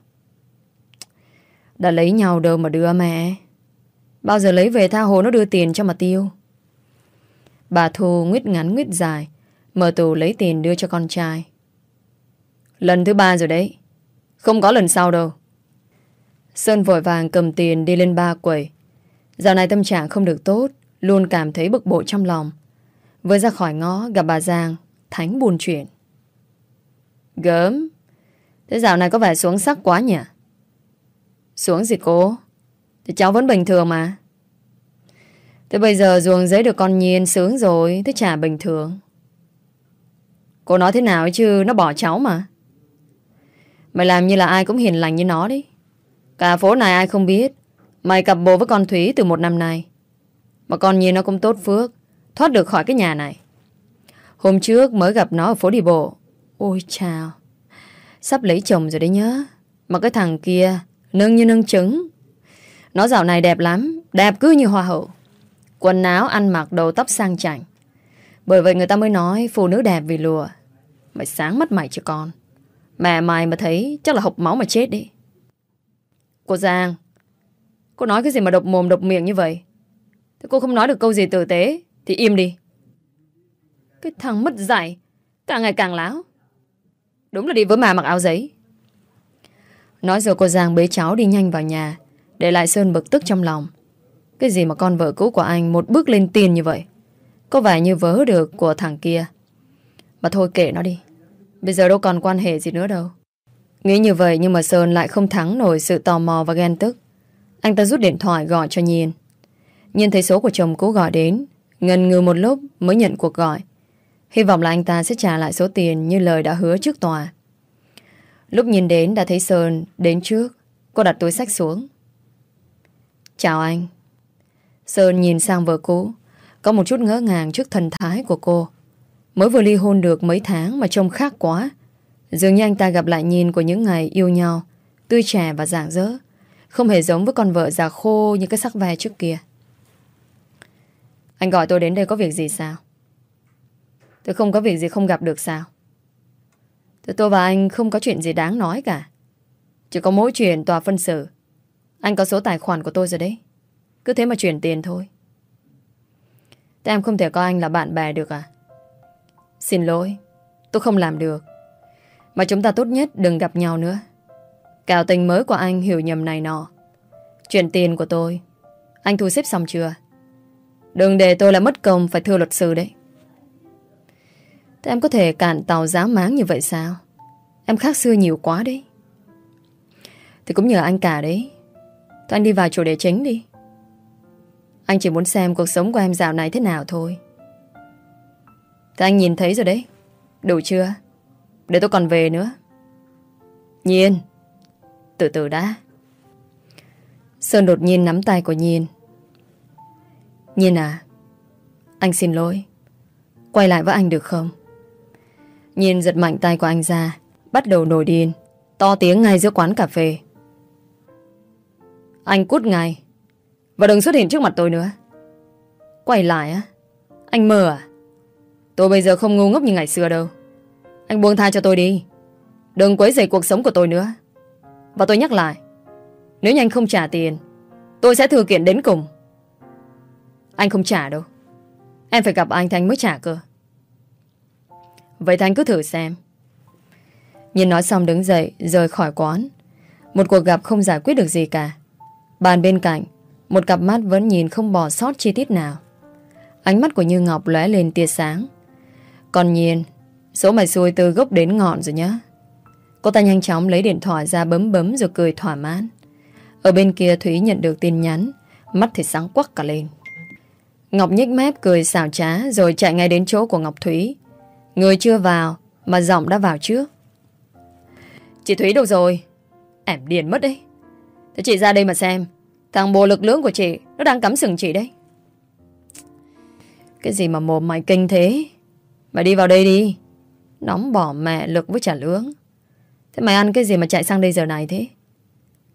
Đã lấy nhau đâu mà đưa mẹ. Bao giờ lấy về tha hồ nó đưa tiền cho mà tiêu. Bà Thu nguyết ngắn nguyết dài, Mở tù lấy tiền đưa cho con trai. Lần thứ ba rồi đấy. Không có lần sau đâu. Sơn vội vàng cầm tiền đi lên ba quầy. Dạo này tâm trạng không được tốt, Luôn cảm thấy bực bội trong lòng. Vừa ra khỏi ngõ, gặp bà Giang, Thánh buồn chuyện. Gớm, Thế dạo này có vẻ xuống sắc quá nhỉ? Xuống gì cô? Thì cháu vẫn bình thường mà. Thế bây giờ ruồng giấy được con nhiên sướng rồi, Thế chả bình thường. Cô nói thế nào chứ, Nó bỏ cháu mà. Mày làm như là ai cũng hiền lành như nó đi Cả phố này ai không biết, Mày cặp bồ với con Thúy từ một năm nay. Mà con nhìn nó cũng tốt phước, Thoát được khỏi cái nhà này. Hôm trước mới gặp nó ở phố đi bộ. Ôi chào. Sắp lấy chồng rồi đấy nhớ. Mà cái thằng kia, nâng như nâng trứng. Nó dạo này đẹp lắm, Đẹp cứ như hoa hậu. Quần áo ăn mặc, đầu tóc sang chảnh. Bởi vậy người ta mới nói Phụ nữ đẹp vì lùa Mày sáng mắt mày cho con. Mẹ mày mà thấy chắc là hộc máu mà chết đi. Cô Giang, Cô nói cái gì mà độc mồm độc miệng như vậy? Thế cô không nói được câu gì tử tế, Thì im đi. Cái thằng mất dạy, Càng ngày càng láo. Đúng là đi với mà mặc áo giấy. Nói rồi cô Giang bế cháu đi nhanh vào nhà, Để lại Sơn bực tức trong lòng. Cái gì mà con vợ cũ của anh Một bước lên tiền như vậy? Có vẻ như vớ được của thằng kia. Mà thôi kệ nó đi. Bây giờ đâu còn quan hệ gì nữa đâu. Nghĩ như vậy nhưng mà Sơn lại không thắng nổi sự tò mò và ghen tức. Anh ta rút điện thoại gọi cho Nhiên. Nhiên thấy số của chồng cố gọi đến, Ngần ngừ một lúc mới nhận cuộc gọi. Hy vọng là anh ta sẽ trả lại số tiền Như lời đã hứa trước tòa. Lúc nhìn đến đã thấy Sơn Đến trước. Cô đặt túi sách xuống. Chào anh. Sơn nhìn sang vợ cũ. Có một chút ngỡ ngàng trước thần thái của cô. Mới vừa ly hôn được mấy tháng Mà trông khác quá Dường như anh ta gặp lại nhìn của những ngày yêu nhau Tươi trẻ và rạng rỡ không hề giống với con vợ già khô như cái sắc ve trước kia. Anh gọi tôi đến đây có việc gì sao? Tôi không có việc gì không gặp được sao? Tôi, tôi và anh không có chuyện gì đáng nói cả. Chỉ có mỗi chuyện tòa phân xử. Anh có số tài khoản của tôi rồi đấy. Cứ thế mà chuyển tiền thôi. Thế em không thể coi anh là bạn bè được à? Xin lỗi. Tôi không làm được. Mà chúng ta tốt nhất đừng gặp nhau nữa. Cào tình mới của anh hiểu nhầm này nọ. Chuyện tiền của tôi, Anh thu xếp xong chưa? Đừng để tôi là mất công phải thưa luật sư đấy. Thế em có thể cản tàu giá máng như vậy sao? Em khác xưa nhiều quá đấy. Thì cũng nhờ anh cả đấy. Thôi anh đi vào chủ đề chính đi. Anh chỉ muốn xem cuộc sống của em dạo này thế nào thôi. Thì anh nhìn thấy rồi đấy. Đủ chưa? Để tôi còn về nữa. Nhiên. Từ từ đã. Sơn đột nhiên nắm tay của Nhiên. Nhiên à Anh xin lỗi. Quay lại với anh được không? Nhiên giật mạnh tay của anh ra, Bắt đầu nổi điên, To tiếng ngay giữa quán cà phê. Anh cút ngay. Và đừng xuất hiện trước mặt tôi nữa. Quay lại á, Anh mơ à? Tôi bây giờ không ngu ngốc như ngày xưa đâu. Anh buông tha cho tôi đi. Đừng quấy rầy cuộc sống của tôi nữa. Và tôi nhắc lại, Nếu như anh không trả tiền, Tôi sẽ thừa kiện đến cùng. Anh không trả đâu. Em phải gặp anh thì anh mới trả cơ. Vậy thì anh cứ thử xem. Nhìn nói xong đứng dậy, Rời khỏi quán. Một cuộc gặp không giải quyết được gì cả. Bàn bên cạnh, Một cặp mắt vẫn nhìn không bỏ sót chi tiết nào. Ánh mắt của Như Ngọc lóe lên tia sáng. Còn nhìn Số mày xui từ gốc đến ngọn rồi nhá. Cô ta nhanh chóng lấy điện thoại ra bấm bấm rồi cười thỏa mãn. Ở bên kia Thúy nhận được tin nhắn, Mắt thì sáng quắc cả lên. Ngọc nhích mép cười xảo trá Rồi chạy ngay đến chỗ của Ngọc Thúy. Người chưa vào, Mà giọng đã vào trước. Chị Thúy đâu rồi? Ẻm điền mất đấy. Thế chị ra đây mà xem. Thằng bồ lực lưỡng của chị, Nó đang cắm sừng chị đấy. Cái gì mà mồm mày kinh thế? Mày đi vào đây đi. Nóng bỏ mẹ lực với trả lưỡng. Thế mày ăn cái gì mà chạy sang đây giờ này thế?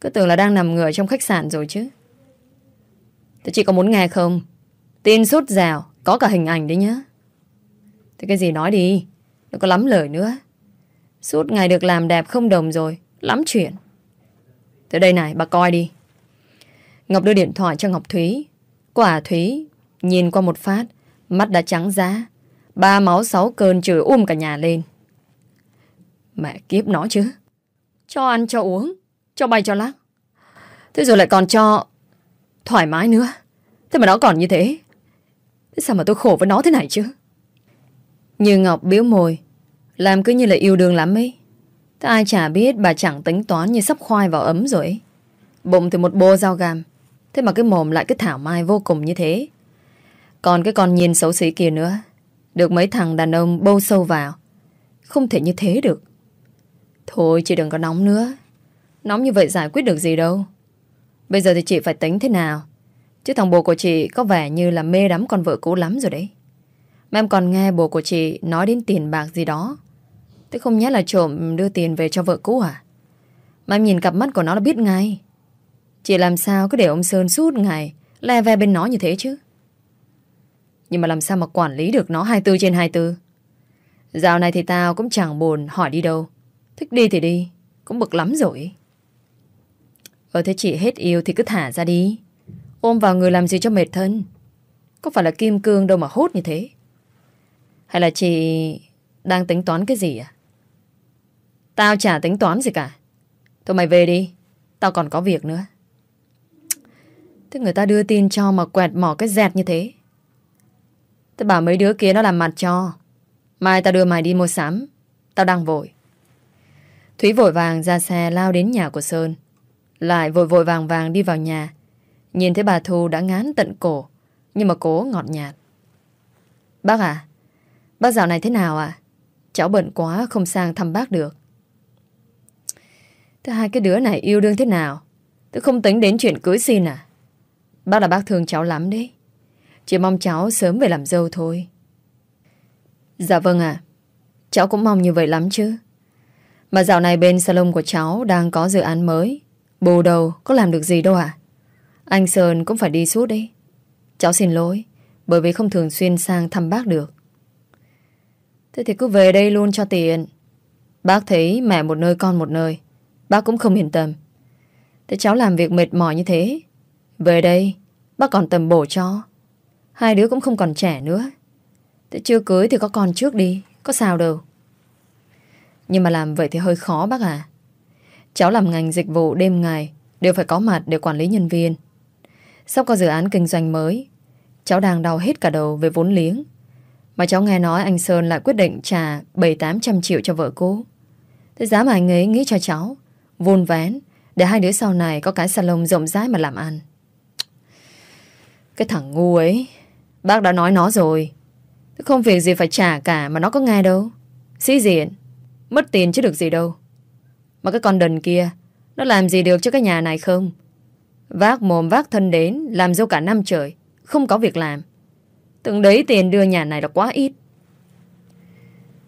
Cứ tưởng là đang nằm ngửa trong khách sạn rồi chứ. Thế chị có muốn nghe không? Tin sút rào Có cả hình ảnh đấy nhá. Thế cái gì nói đi, Đừng có lắm lời nữa. Suốt ngày được làm đẹp không đồng rồi, Lắm chuyện. Tới đây này, bà coi đi. Ngọc đưa điện thoại cho Ngọc Thúy. Quả Thúy Nhìn qua một phát, Mắt đã trắng giá. Ba máu sáu cơn chửi um cả nhà lên. Mẹ kiếp nó chứ. Cho ăn, cho uống, Cho bay cho lắc. Thế rồi lại còn cho Thoải mái nữa. Thế mà nó còn như thế. Thế sao mà tôi khổ với nó thế này chứ? Như Ngọc biếu môi, Làm cứ như là yêu đương lắm ấy. Thế ai chả biết bà chẳng tính toán như sắp khoai vào ấm rồi ấy. Bụng thì một bô dao gam Thế mà cái mồm lại cứ thảo mai vô cùng như thế. Còn cái con nhìn xấu xí kia nữa. Được mấy thằng đàn ông bâu sâu vào. Không thể như thế được. Thôi, chị đừng có nóng nữa. Nóng như vậy giải quyết được gì đâu. Bây giờ thì chị phải tính thế nào? Chứ thằng bồ của chị có vẻ như là mê đắm con vợ cũ lắm rồi đấy. Mà em còn nghe bồ của chị nói đến tiền bạc gì đó. Thế không nhẽ là trộm đưa tiền về cho vợ cũ à? Mà em nhìn cặp mắt của nó là biết ngay. Chị làm sao cứ để ông Sơn suốt ngày Le ve bên nó như thế chứ? Nhưng mà làm sao mà quản lý được nó 24 trên 24 Dạo này thì tao cũng chẳng buồn, hỏi đi đâu. Thích đi thì đi, Cũng bực lắm rồi. Ờ thế chị hết yêu thì cứ thả ra đi. Ôm vào người làm gì cho mệt thân? Có phải là kim cương đâu mà hốt như thế? Hay là chị Đang tính toán cái gì à? Tao chả tính toán gì cả. Thôi mày về đi, Tao còn có việc nữa. Thế người ta đưa tin cho mà quẹt mỏ cái dẹt như thế. Tao bảo mấy đứa kia nó làm mặt cho. Mai tao đưa mày đi mua sắm. Tao đang vội. Thúy vội vàng ra xe lao đến nhà của Sơn. Lại vội vội vàng vàng đi vào nhà. Nhìn thấy bà Thu đã ngán tận cổ, Nhưng mà cố ngọt nhạt. Bác à Bác dạo này thế nào à? Cháu bận quá không sang thăm bác được. Thế hai cái đứa này yêu đương thế nào? Tôi không tính đến chuyện cưới xin à? Bác là bác thương cháu lắm đấy. Chỉ mong cháu sớm về làm dâu thôi. Dạ vâng ạ. Cháu cũng mong như vậy lắm chứ. Mà dạo này bên salon của cháu Đang có dự án mới. Bù đầu có làm được gì đâu à Anh Sơn cũng phải đi suốt đấy. Cháu xin lỗi, Bởi vì không thường xuyên sang thăm bác được. Thế thì cứ về đây luôn cho tiền Bác thấy mẹ một nơi, con một nơi. Bác cũng không yên tâm. Thế cháu làm việc mệt mỏi như thế. Về đây, Bác còn tầm bổ cho. Hai đứa cũng không còn trẻ nữa. Thế chưa cưới thì có con trước đi, Có sao đâu. Nhưng mà làm vậy thì hơi khó bác à Cháu làm ngành dịch vụ đêm ngày, Đều phải có mặt để quản lý nhân viên. Sắp có dự án kinh doanh mới, Cháu đang đau hết cả đầu về vốn liếng. Mà cháu nghe nói anh Sơn lại quyết định trả 7-800 triệu cho vợ cô. Thế giá mà anh ấy nghĩ cho cháu Vôn vén, Để hai đứa sau này có cái salon rộng rãi mà làm ăn. Cái thằng ngu ấy. Bác đã nói nó rồi. Không việc gì phải trả cả mà nó có nghe đâu. Sĩ diện, Mất tiền chứ được gì đâu. Mà cái con đần kia, Nó làm gì được cho cái nhà này không? Vác mồm vác thân đến, Làm dâu cả năm trời, Không có việc làm. Từng đấy tiền đưa nhà này là quá ít.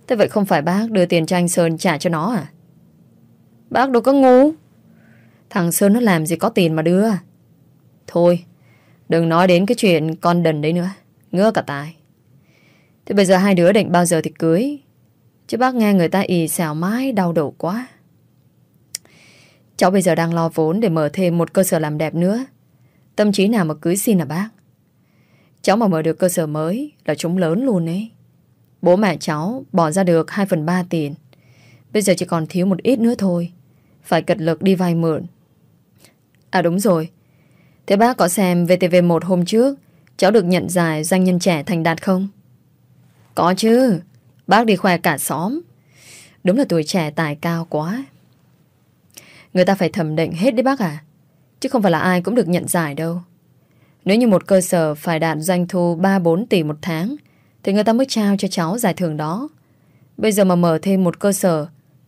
Thế vậy không phải bác đưa tiền cho anh Sơn trả cho nó à? Bác đâu có ngu. Thằng Sơn nó làm gì có tiền mà đưa. Thôi, Đừng nói đến cái chuyện con đần đấy nữa. Ngứa cả tài Thế bây giờ hai đứa định bao giờ thì cưới Chứ bác nghe người ta ì xào mái đau đầu quá Cháu bây giờ đang lo vốn để mở thêm một cơ sở làm đẹp nữa. Tâm trí nào mà cưới xin là bác? Cháu mà mở được cơ sở mới là chúng lớn luôn ấy. Bố mẹ cháu bỏ ra được 2 phần 3 tiền. Bây giờ chỉ còn thiếu một ít nữa thôi. Phải cật lực đi vay mượn. À đúng rồi. Thế bác có xem VTV1 hôm trước cháu được nhận giải doanh nhân trẻ thành đạt không? Có chứ. Bác đi khoe cả xóm. Đúng là tuổi trẻ tài cao quá. Người ta phải thẩm định hết đấy bác à Chứ không phải là ai cũng được nhận giải đâu Nếu như một cơ sở phải đạt doanh thu 3-4 tỷ một tháng, Thì người ta mới trao cho cháu giải thưởng đó Bây giờ mà mở thêm một cơ sở,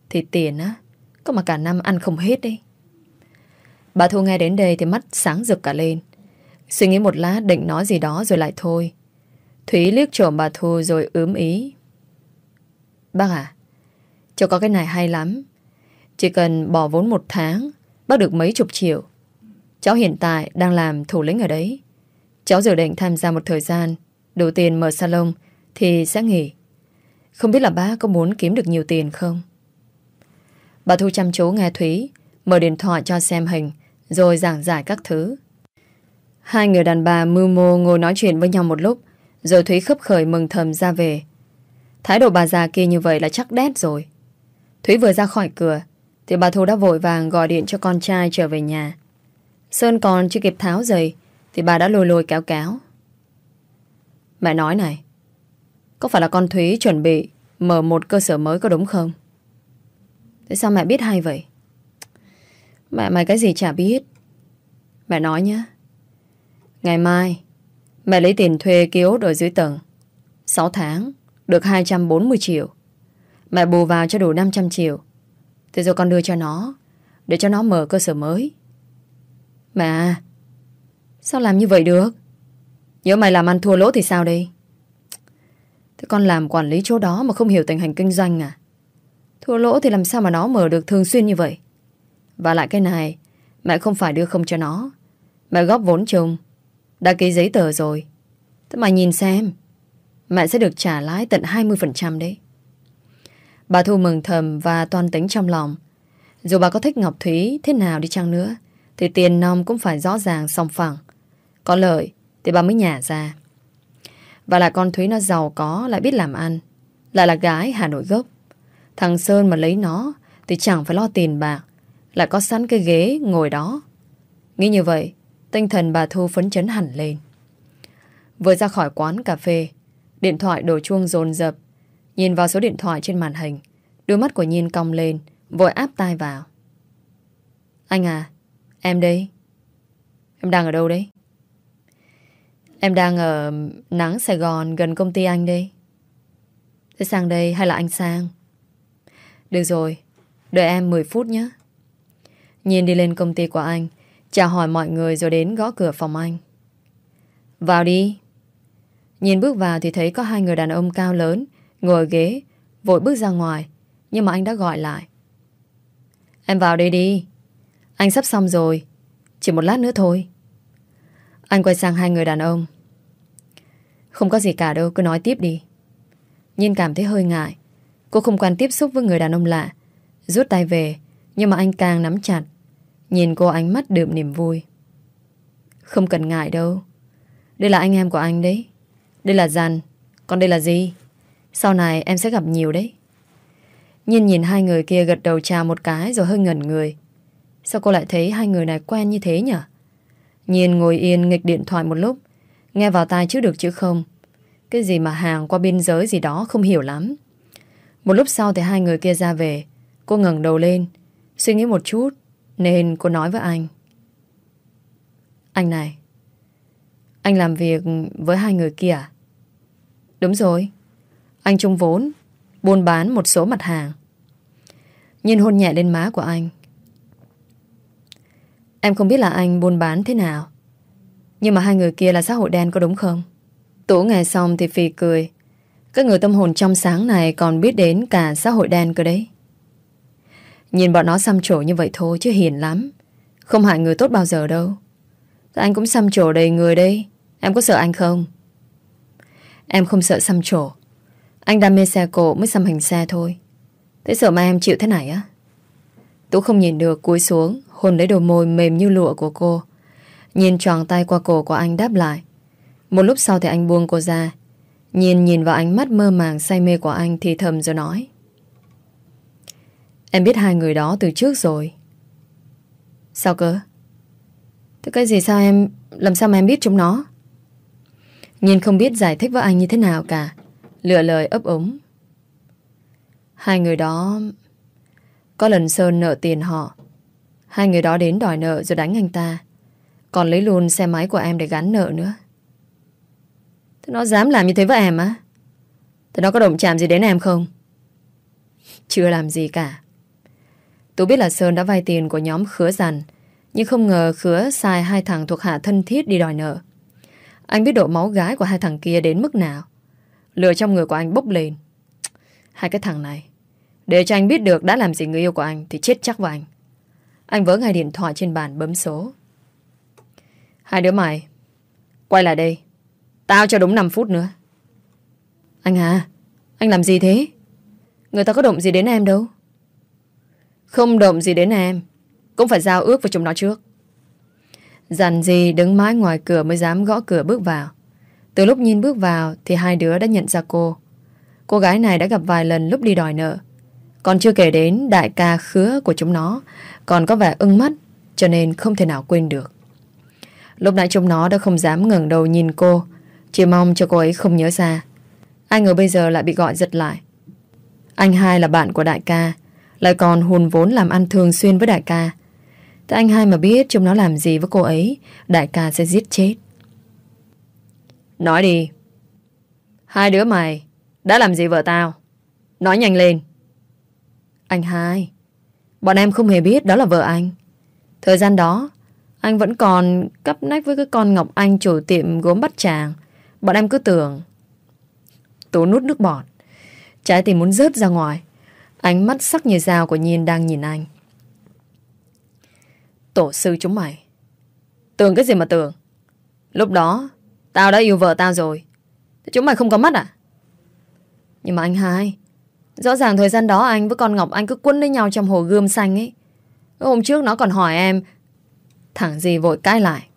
Thì tiền á, Có mà cả năm ăn không hết đi Bà Thu nghe đến đây thì mắt sáng rực cả lên Suy nghĩ một lát, định nói gì đó rồi lại thôi. Thúy liếc trộm bà Thu rồi ướm ý. Bác à Cháu có cái này hay lắm. Chỉ cần bỏ vốn một tháng, bác được mấy chục triệu. Cháu hiện tại đang làm thủ lĩnh ở đấy. Cháu dự định tham gia một thời gian, Đủ tiền mở salon Thì sẽ nghỉ. Không biết là bác có muốn kiếm được nhiều tiền không? Bà Thu chăm chú nghe Thúy, Mở điện thoại cho xem hình, Rồi giảng giải các thứ. Hai người đàn bà mưu mô ngồi nói chuyện với nhau một lúc, Rồi Thúy khấp khởi mừng thầm ra về. Thái độ bà già kia như vậy là chắc đét rồi. Thúy vừa ra khỏi cửa, thì bà Thu đã vội vàng gọi điện cho con trai trở về nhà. Sơn còn chưa kịp tháo giày, Thì bà đã lôi lôi kéo kéo. Mẹ nói này, Có phải là con Thúy chuẩn bị Mở một cơ sở mới có đúng không? Thế sao mẹ biết hay vậy? Mẹ mày cái gì chả biết. Mẹ nói nhé Ngày mai, Mẹ lấy tiền thuê kiosk ở dưới tầng. 6 tháng, Được 240 triệu. Mẹ bù vào cho đủ 500 triệu. Thế rồi con đưa cho nó, Để cho nó mở cơ sở mới. Mà Sao làm như vậy được? Nhớ mày làm ăn thua lỗ thì sao đây? Thế con làm quản lý chỗ đó Mà không hiểu tình hình kinh doanh à? Thua lỗ thì làm sao mà nó mở được thường xuyên như vậy? Và lại cái này, Mẹ không phải đưa không cho nó. Mẹ góp vốn chung đã ký giấy tờ rồi Thế mà nhìn xem Mẹ sẽ được trả lãi tận 20% đấy Bà Thu mừng thầm và toan tính trong lòng. Dù bà có thích Ngọc Thúy thế nào đi chăng nữa, thì tiền nông cũng phải rõ ràng song phẳng. Có lợi thì bà mới nhả ra. Và là con Thúy nó giàu có, lại biết làm ăn. Lại là gái Hà Nội gốc. Thằng Sơn mà lấy nó thì chẳng phải lo tiền bạc. Lại có sẵn cái ghế ngồi đó. Nghĩ như vậy, tinh thần bà Thu phấn chấn hẳn lên. Vừa ra khỏi quán cà phê, điện thoại đổ chuông dồn dập Nhìn vào số điện thoại trên màn hình Đôi mắt của Nhiên cong lên Vội áp tai vào Anh à, em đây Em đang ở đâu đấy? Em đang ở nắng Sài Gòn gần công ty anh đây Thế sang đây hay là anh sang? Được rồi, đợi em 10 phút nhé Nhiên đi lên công ty của anh Chào hỏi mọi người rồi đến gõ cửa phòng anh. Vào đi. Nhìn bước vào thì thấy có hai người đàn ông cao lớn, Ngồi ghế, Vội bước ra ngoài, Nhưng mà anh đã gọi lại. Em vào đây đi. Anh sắp xong rồi. Chỉ một lát nữa thôi. Anh quay sang hai người đàn ông. Không có gì cả đâu, cứ nói tiếp đi. Nhiên cảm thấy hơi ngại. Cô không quan tiếp xúc với người đàn ông lạ. Rút tay về, Nhưng mà anh càng nắm chặt. Nhìn cô ánh mắt đượm niềm vui. Không cần ngại đâu. Đây là anh em của anh đấy. Đây là Giàn. Còn đây là gì? Sau này em sẽ gặp nhiều đấy. Nhìn nhìn hai người kia gật đầu chào một cái Rồi hơi ngẩn người. Sao cô lại thấy hai người này quen như thế nhỉ Nhìn ngồi yên nghịch điện thoại một lúc. Nghe vào tai chứ được chứ không. Cái gì mà hàng qua biên giới gì đó Không hiểu lắm. Một lúc sau thì hai người kia ra về. Cô ngẩng đầu lên. Suy nghĩ một chút. Nên cô nói với anh. Anh này, Anh làm việc với hai người kia à? Đúng rồi. Anh chung vốn, Buôn bán một số mặt hàng. Nhìn hôn nhẹ lên má của anh. Em không biết là anh buôn bán thế nào. Nhưng mà hai người kia là xã hội đen có đúng không? Tủ nghe xong thì phì cười. Các người tâm hồn trong sáng này Còn biết đến cả xã hội đen cơ đấy. Nhìn bọn nó xăm trổ như vậy thôi Chứ hiền lắm. Không hại người tốt bao giờ đâu. Dạ, anh cũng xăm trổ đầy người đây. Em có sợ anh không? Em không sợ xăm trổ. Anh đam mê xe cổ mới xăm hình xe thôi. Thế sợ mà em chịu thế này á? Tú không nhìn được, cúi xuống, Hôn lấy đôi môi mềm như lụa của cô. Nhìn tròn tay qua cổ của anh đáp lại. Một lúc sau thì anh buông cô ra. Nhìn nhìn vào ánh mắt mơ màng say mê của anh thì thầm rồi nói. Em biết hai người đó từ trước rồi. Sao cơ? Thế cái gì sao em, Làm sao mà em biết chúng nó? Nhìn không biết giải thích với anh như thế nào cả. Lựa lời ấp ống. Hai người đó, Có lần Sơn nợ tiền họ. Hai người đó đến đòi nợ rồi đánh anh ta. Còn lấy luôn xe máy của em để gắn nợ nữa. Thế nó dám làm như thế với em á? Thế nó có động chạm gì đến em không? Chưa làm gì cả. Tú biết là Sơn đã vay tiền của nhóm khứa giàn Nhưng không ngờ khứa sai hai thằng thuộc hạ thân thiết đi đòi nợ. Anh biết độ máu gái của hai thằng kia đến mức nào. Lửa trong người của anh bốc lên. Hai cái thằng này, Để cho anh biết được đã làm gì người yêu của anh Thì chết chắc vào anh. Anh vỡ ngay điện thoại trên bàn bấm số. Hai đứa mày, Quay lại đây. Tao cho đúng 5 phút nữa. Anh à Anh làm gì thế? Người ta có động gì đến em đâu? Không động gì đến em. Cũng phải giao ước với chúng nó trước. Dặn gì đứng mãi ngoài cửa mới dám gõ cửa bước vào. Từ lúc nhìn bước vào Thì hai đứa đã nhận ra cô. Cô gái này đã gặp vài lần lúc đi đòi nợ. Còn chưa kể đến đại ca khứa của chúng nó, Còn có vẻ ưng mắt, Cho nên không thể nào quên được. Lúc nãy chúng nó đã không dám ngẩng đầu nhìn cô, Chỉ mong cho cô ấy không nhớ ra. Ai ngờ bây giờ lại bị gọi giật lại. Anh hai là bạn của đại ca lại còn hùn vốn làm ăn thường xuyên với đại ca. Thế anh hai mà biết chúng nó làm gì với cô ấy, Đại ca sẽ giết chết. Nói đi. Hai đứa mày, Đã làm gì vợ tao? Nói nhanh lên. Anh hai, Bọn em không hề biết đó là vợ anh. Thời gian đó, Anh vẫn còn cấp nách với cái con Ngọc Anh Chủ tiệm gốm bắt chàng Bọn em cứ tưởng Tú nút nước bọt, Trái tim muốn rớt ra ngoài. Ánh mắt sắc như dao của Nhiên đang nhìn anh. Tổ sư chúng mày. Tưởng cái gì mà tưởng? Lúc đó Tao đã yêu vợ tao rồi. Thế chúng mày không có mắt à? Nhưng mà anh hai Rõ ràng thời gian đó anh với con Ngọc Anh cứ quấn lấy nhau trong hồ gươm xanh ấy. Hôm trước nó còn hỏi em Thằng gì vội cãi lại?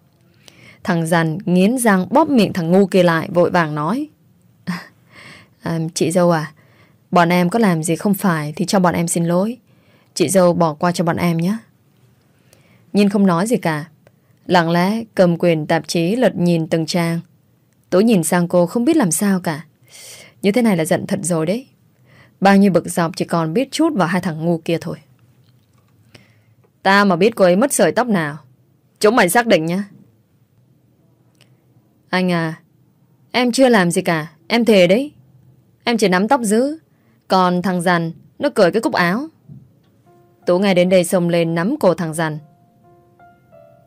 Thằng dằn nghiến răng bóp miệng thằng ngu kia lại Vội vàng nói à, Chị dâu à Bọn em có làm gì không phải Thì cho bọn em xin lỗi. Chị dâu bỏ qua cho bọn em nhé. Nhìn không nói gì cả. Lặng lẽ cầm quyền tạp chí lật nhìn từng trang. Tôi nhìn sang cô không biết làm sao cả. Như thế này là giận thật rồi đấy. Bao nhiêu bực dọc chỉ còn biết chút vào hai thằng ngu kia thôi. Ta mà biết cô ấy mất sợi tóc nào. Chúng mày xác định nhá Anh à Em chưa làm gì cả. Em thề đấy. Em chỉ nắm tóc giữ còn thằng giàn, Nó cởi cái cúc áo. Tú ngay đến đây xông lên nắm cổ thằng giàn.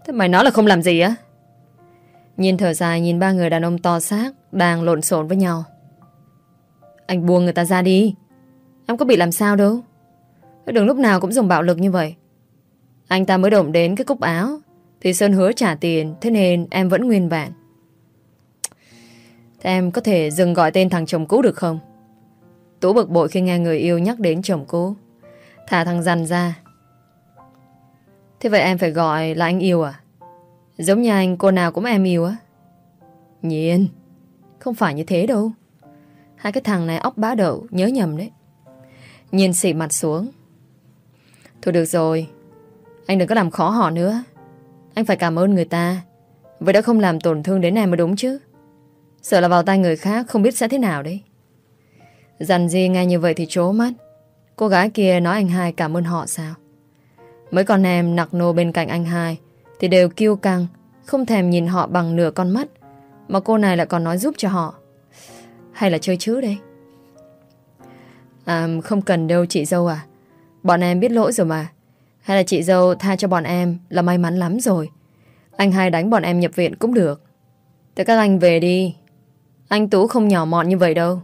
Thế mày nói là không làm gì á? Nhìn thở dài, Nhìn ba người đàn ông to xác Đang lộn xộn với nhau. Anh buông người ta ra đi. Em có bị làm sao đâu. Đừng lúc nào cũng dùng bạo lực như vậy. Anh ta mới động đến cái cúc áo, Thì Sơn hứa trả tiền, Thế nên em vẫn nguyên vẹn. Thế em có thể dừng gọi tên thằng chồng cũ được không? Tú bực bội khi nghe người yêu nhắc đến chồng cũ Thả thằng dằn ra. Thế vậy em phải gọi là anh yêu à? Giống như anh, cô nào cũng em yêu á. Nhiên, Không phải như thế đâu. Hai cái thằng này óc bá đậu, Nhớ nhầm đấy. Nhiên xị mặt xuống. Thôi được rồi, Anh đừng có làm khó họ nữa. Anh phải cảm ơn người ta. Vậy đã không làm tổn thương đến em mới đúng chứ. Sợ là vào tay người khác Không biết sẽ thế nào đấy. Dằn gì nghe như vậy thì trố mắt Cô gái kia nói anh hai cảm ơn họ sao Mấy con em nặc nô bên cạnh anh hai Thì đều kiêu căng, Không thèm nhìn họ bằng nửa con mắt Mà cô này lại còn nói giúp cho họ Hay là chơi chứ đây À không cần đâu chị dâu à Bọn em biết lỗi rồi mà Hay là chị dâu tha cho bọn em là may mắn lắm rồi. Anh hai đánh bọn em nhập viện cũng được. Thế các anh về đi. Anh Tú không nhỏ mọn như vậy đâu.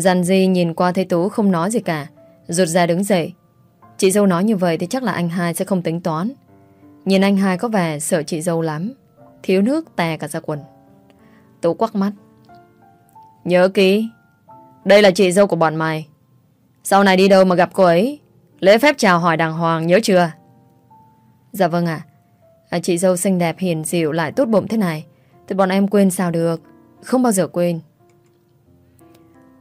Giàn Di nhìn qua thấy Tú không nói gì cả. Rụt ra đứng dậy. Chị dâu nói như vậy thì chắc là anh hai sẽ không tính toán. Nhìn anh hai có vẻ sợ chị dâu lắm. Thiếu nước tè cả ra quần. Tú quắc mắt. Nhớ kỹ. Đây là chị dâu của bọn mày. Sau này đi đâu mà gặp cô ấy Lễ phép chào hỏi đàng hoàng nhớ chưa Dạ vâng ạ à, Chị dâu xinh đẹp hiền dịu lại tốt bụng thế này Thì bọn em quên sao được Không bao giờ quên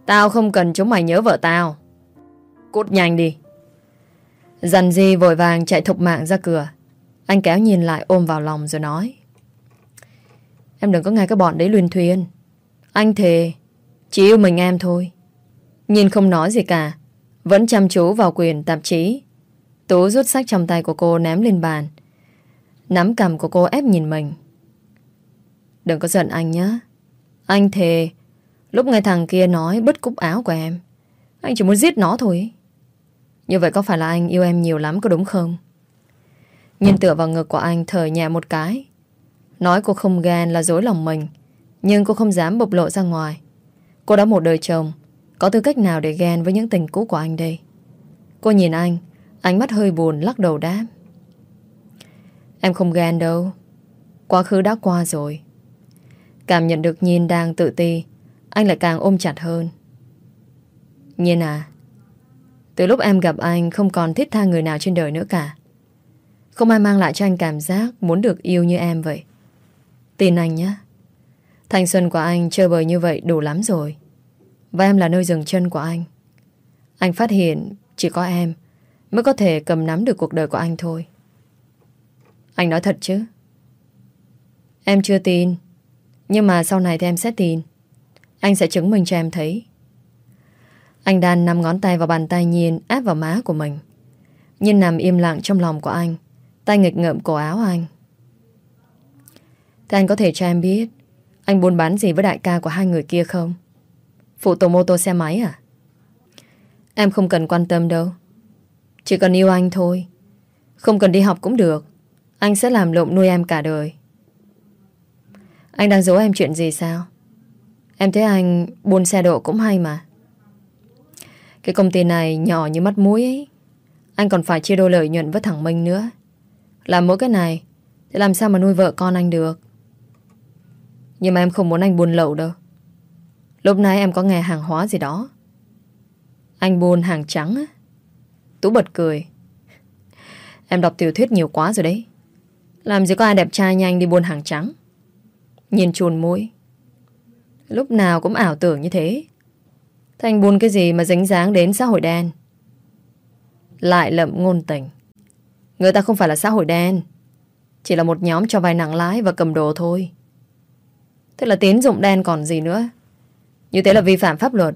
Tao không cần chúng mày nhớ vợ tao. Cút nhanh đi. Dần di vội vàng chạy thục mạng ra cửa. Anh kéo nhìn lại ôm vào lòng rồi nói. Em đừng có nghe các bọn đấy luyên thuyên. Anh thề Chỉ yêu mình em thôi. Nhìn không nói gì cả, vẫn chăm chú vào quyền tạp chí. Tú rút sách trong tay của cô ném lên bàn. Nắm cầm của cô ép nhìn mình. Đừng có giận anh nhé Anh thề Lúc nghe thằng kia nói, bứt cúc áo của em. Anh chỉ muốn giết nó thôi. Như vậy có phải là anh yêu em nhiều lắm có đúng không? Nhìn tựa vào ngực của anh thở nhẹ một cái. Nói cô không ghen là dối lòng mình, Nhưng cô không dám bộc lộ ra ngoài. Cô đã một đời chồng, có tư cách nào để ghen với những tình cũ của anh đây? Cô nhìn anh, Ánh mắt hơi buồn lắc đầu đáp. Em không ghen đâu. Quá khứ đã qua rồi. Cảm nhận được Nhiên đang tự ti anh lại càng ôm chặt hơn. Nhiên à Từ lúc em gặp anh Không còn thiết tha người nào trên đời nữa cả. Không ai mang lại cho anh cảm giác Muốn được yêu như em vậy. Tin anh nhé. Thanh xuân của anh chơi bời như vậy đủ lắm rồi. Và em là nơi dừng chân của anh. Anh phát hiện chỉ có em Mới có thể cầm nắm được cuộc đời của anh thôi. Anh nói thật chứ? Em chưa tin, Nhưng mà sau này thì em sẽ tin. Anh sẽ chứng minh cho em thấy Anh đan nằm ngón tay vào bàn tay Nhiên áp vào má của mình Nhiên nằm im lặng trong lòng của anh, Tay nghịch ngợm cổ áo anh Thế anh có thể cho em biết, Anh buôn bán gì với đại ca của hai người kia không? Phụ tổ mô tô xe máy à? Em không cần quan tâm đâu. Chỉ cần yêu anh thôi. Không cần đi học cũng được. Anh sẽ làm lộn nuôi em cả đời. Anh đang giấu em chuyện gì sao? Em thấy anh buôn xe độ cũng hay mà. Cái công ty này nhỏ như mắt muối ấy. Anh còn phải chia đôi lợi nhuận với thằng Minh nữa. Làm mỗi cái này, thì làm sao mà nuôi vợ con anh được. Nhưng mà em không muốn anh buôn lậu đâu. Lúc nãy em có nghe hàng hóa gì đó Anh buôn hàng trắng á Tú bật cười Em đọc tiểu thuyết nhiều quá rồi đấy Làm gì có ai đẹp trai như anh đi buôn hàng trắng Nhìn chuồn mũi Lúc nào cũng ảo tưởng như thế. Thành buôn cái gì mà dính dáng đến xã hội đen? Lại lậm ngôn tình. Người ta không phải là xã hội đen, Chỉ là một nhóm cho vay nặng lái và cầm đồ thôi. Thế là tín dụng đen còn gì nữa? Như thế là vi phạm pháp luật.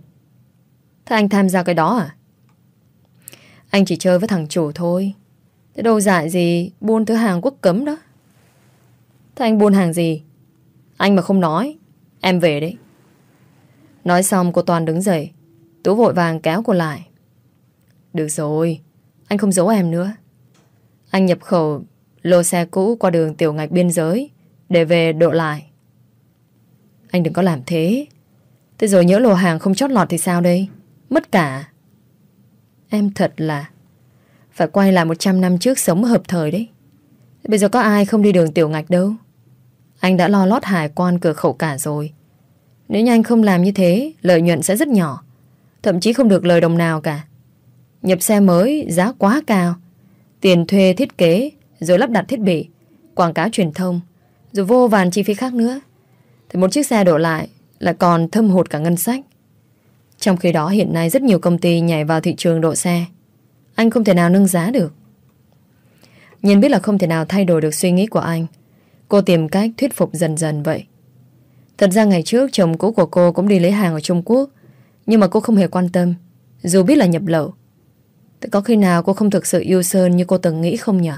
Thế anh tham gia cái đó à? Anh chỉ chơi với thằng chủ thôi. Thế đâu dại gì Buôn thứ hàng quốc cấm đó. Thế anh buôn hàng gì? Anh mà không nói Em về đấy Nói xong cô Toàn đứng dậy, Tú vội vàng kéo cô lại Được rồi, Anh không giấu em nữa Anh nhập khẩu lô xe cũ qua đường tiểu ngạch biên giới Để về độ lại Anh đừng có làm thế Thế rồi nhớ lô hàng không chót lọt thì sao đây? Mất cả. Em thật là phải quay lại 100 năm trước sống hợp thời đấy. Bây giờ có ai không đi đường tiểu ngạch đâu. Anh đã lo lót hải quan cửa khẩu cả rồi. Nếu như anh không làm như thế, lợi nhuận sẽ rất nhỏ. Thậm chí không được lời đồng nào cả. Nhập xe mới, giá quá cao. Tiền thuê thiết kế, rồi lắp đặt thiết bị, quảng cáo truyền thông, rồi vô vàn chi phí khác nữa. Thì một chiếc xe đổ lại là còn thâm hụt cả ngân sách. Trong khi đó hiện nay rất nhiều công ty nhảy vào thị trường độ xe. Anh không thể nào nâng giá được. Nhìn biết là không thể nào thay đổi được suy nghĩ của anh. Cô tìm cách thuyết phục dần dần vậy. Thật ra ngày trước, chồng cũ của cô cũng đi lấy hàng ở Trung Quốc. Nhưng mà cô không hề quan tâm. Dù biết là nhập lậu. Thế có khi nào cô không thực sự yêu Sơn như cô từng nghĩ không nhỉ?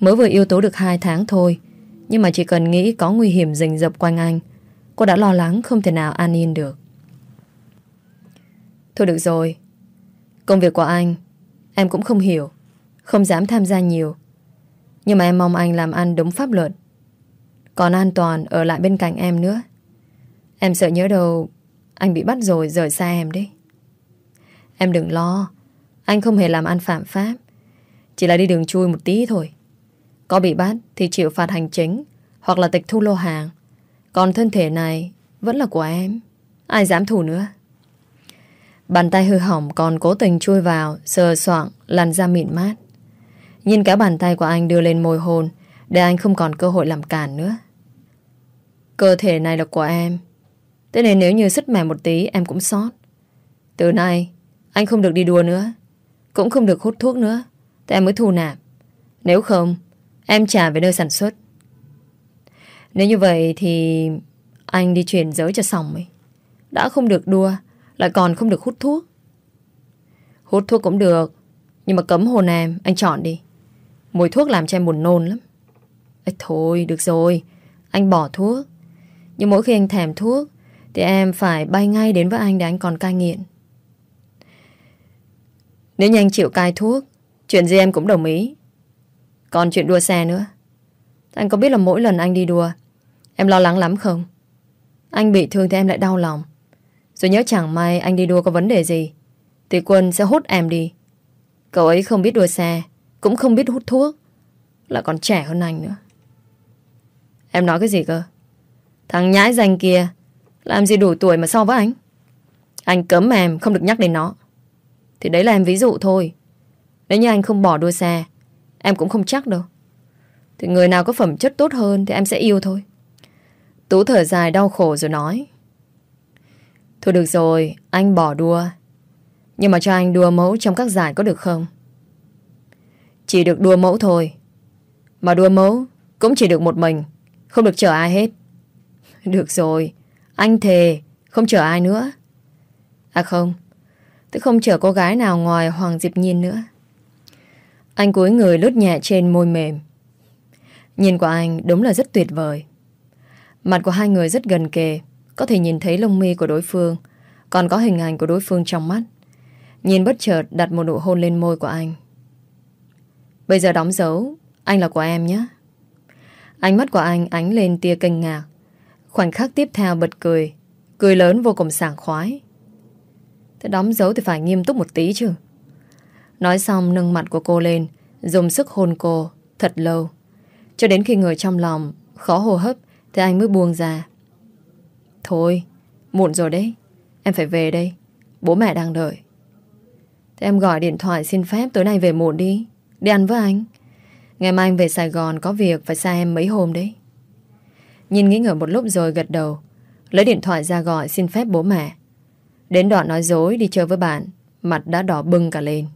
Mới vừa yêu tố được 2 tháng thôi. Nhưng mà chỉ cần nghĩ có nguy hiểm rình rập quanh anh, Cô đã lo lắng không thể nào an yên được Thôi được rồi, Công việc của anh, Em cũng không hiểu, Không dám tham gia nhiều Nhưng mà em mong anh làm ăn đúng pháp luật còn an toàn ở lại bên cạnh em nữa. Em sợ nhớ đâu, Anh bị bắt rồi rời xa em đấy. Em đừng lo, Anh không hề làm ăn phạm pháp. Chỉ là đi đường chui một tí thôi. Có bị bắt thì chịu phạt hành chính Hoặc là tịch thu lô hàng. Còn thân thể này Vẫn là của em. Ai dám thủ nữa? Bàn tay hư hỏng còn cố tình chui vào, Sờ soạng, làn da mịn mát. Nhìn cả bàn tay của anh đưa lên môi hôn, Để anh không còn cơ hội làm cản nữa. Cơ thể này là của em. Thế nên nếu như sức mẻ một tí Em cũng sót. Từ nay anh không được đi đùa nữa. Cũng không được hút thuốc nữa. Thế em mới thu nạp. Nếu không em trả về nơi sản xuất. Nếu như vậy thì Anh đi chuyển giới cho xong ấy. Đã không được đua Lại còn không được hút thuốc. Hút thuốc cũng được Nhưng mà cấm hồn em Anh chọn đi. Mùi thuốc làm cho em buồn nôn lắm. Ê, Thôi được rồi. Anh bỏ thuốc. Nhưng mỗi khi anh thèm thuốc, Thì em phải bay ngay đến với anh để anh còn cai nghiện. Nếu như anh chịu cai thuốc, Chuyện gì em cũng đồng ý. Còn chuyện đua xe nữa. Anh có biết là mỗi lần anh đi đua, Em lo lắng lắm không? Anh bị thương thì em lại đau lòng. Rồi nhớ chẳng may anh đi đua có vấn đề gì, Thì quân sẽ hút em đi. Cậu ấy không biết đua xe, cũng không biết hút thuốc Lại còn trẻ hơn anh nữa. Em nói cái gì cơ? Thằng nhãi danh kia, Làm gì đủ tuổi mà so với anh? Anh cấm em không được nhắc đến nó. Thì đấy là em ví dụ thôi. Nếu như anh không bỏ đua xe, Em cũng không chắc đâu. Thì người nào có phẩm chất tốt hơn Thì em sẽ yêu thôi. Tú thở dài đau khổ rồi nói. Thôi được rồi, Anh bỏ đua. Nhưng mà cho anh đua mẫu trong các giải có được không? Chỉ được đua mẫu thôi. Mà đua mẫu Cũng chỉ được một mình, Không được chở ai hết. Được rồi. Anh thề, Không chở ai nữa. À không, Tôi không chở cô gái nào ngoài Hoàng Diệp Nhiên nữa. Anh cúi người lướt nhẹ trên môi mềm. Nhìn của anh đúng là rất tuyệt vời. Mặt của hai người rất gần kề, Có thể nhìn thấy lông mi của đối phương, Còn có hình ảnh của đối phương trong mắt. Nhìn bất chợt đặt một nụ hôn lên môi của anh. Bây giờ đóng dấu, Anh là của em nhé. Ánh mắt của anh ánh lên tia kinh ngạc. Khoảnh khắc tiếp theo bật cười. Cười lớn vô cùng sảng khoái. Thế đóng dấu thì phải nghiêm túc một tí chứ. Nói xong, nâng mặt của cô lên, Dùng sức hôn cô, Thật lâu. Cho đến khi người trong lòng, Khó hô hấp, Thì anh mới buông ra. Thôi, Muộn rồi đấy. Em phải về đây. Bố mẹ đang đợi. Thế em gọi điện thoại xin phép tối nay về muộn đi. Đi ăn với anh. Ngày mai anh về Sài Gòn có việc Phải xa em mấy hôm đấy. Nhìn nghĩ ngợi một lúc rồi gật đầu. Lấy điện thoại ra gọi, xin phép bố mẹ. Đến đoạn nói dối, đi chơi với bạn, Mặt đã đỏ bừng cả lên.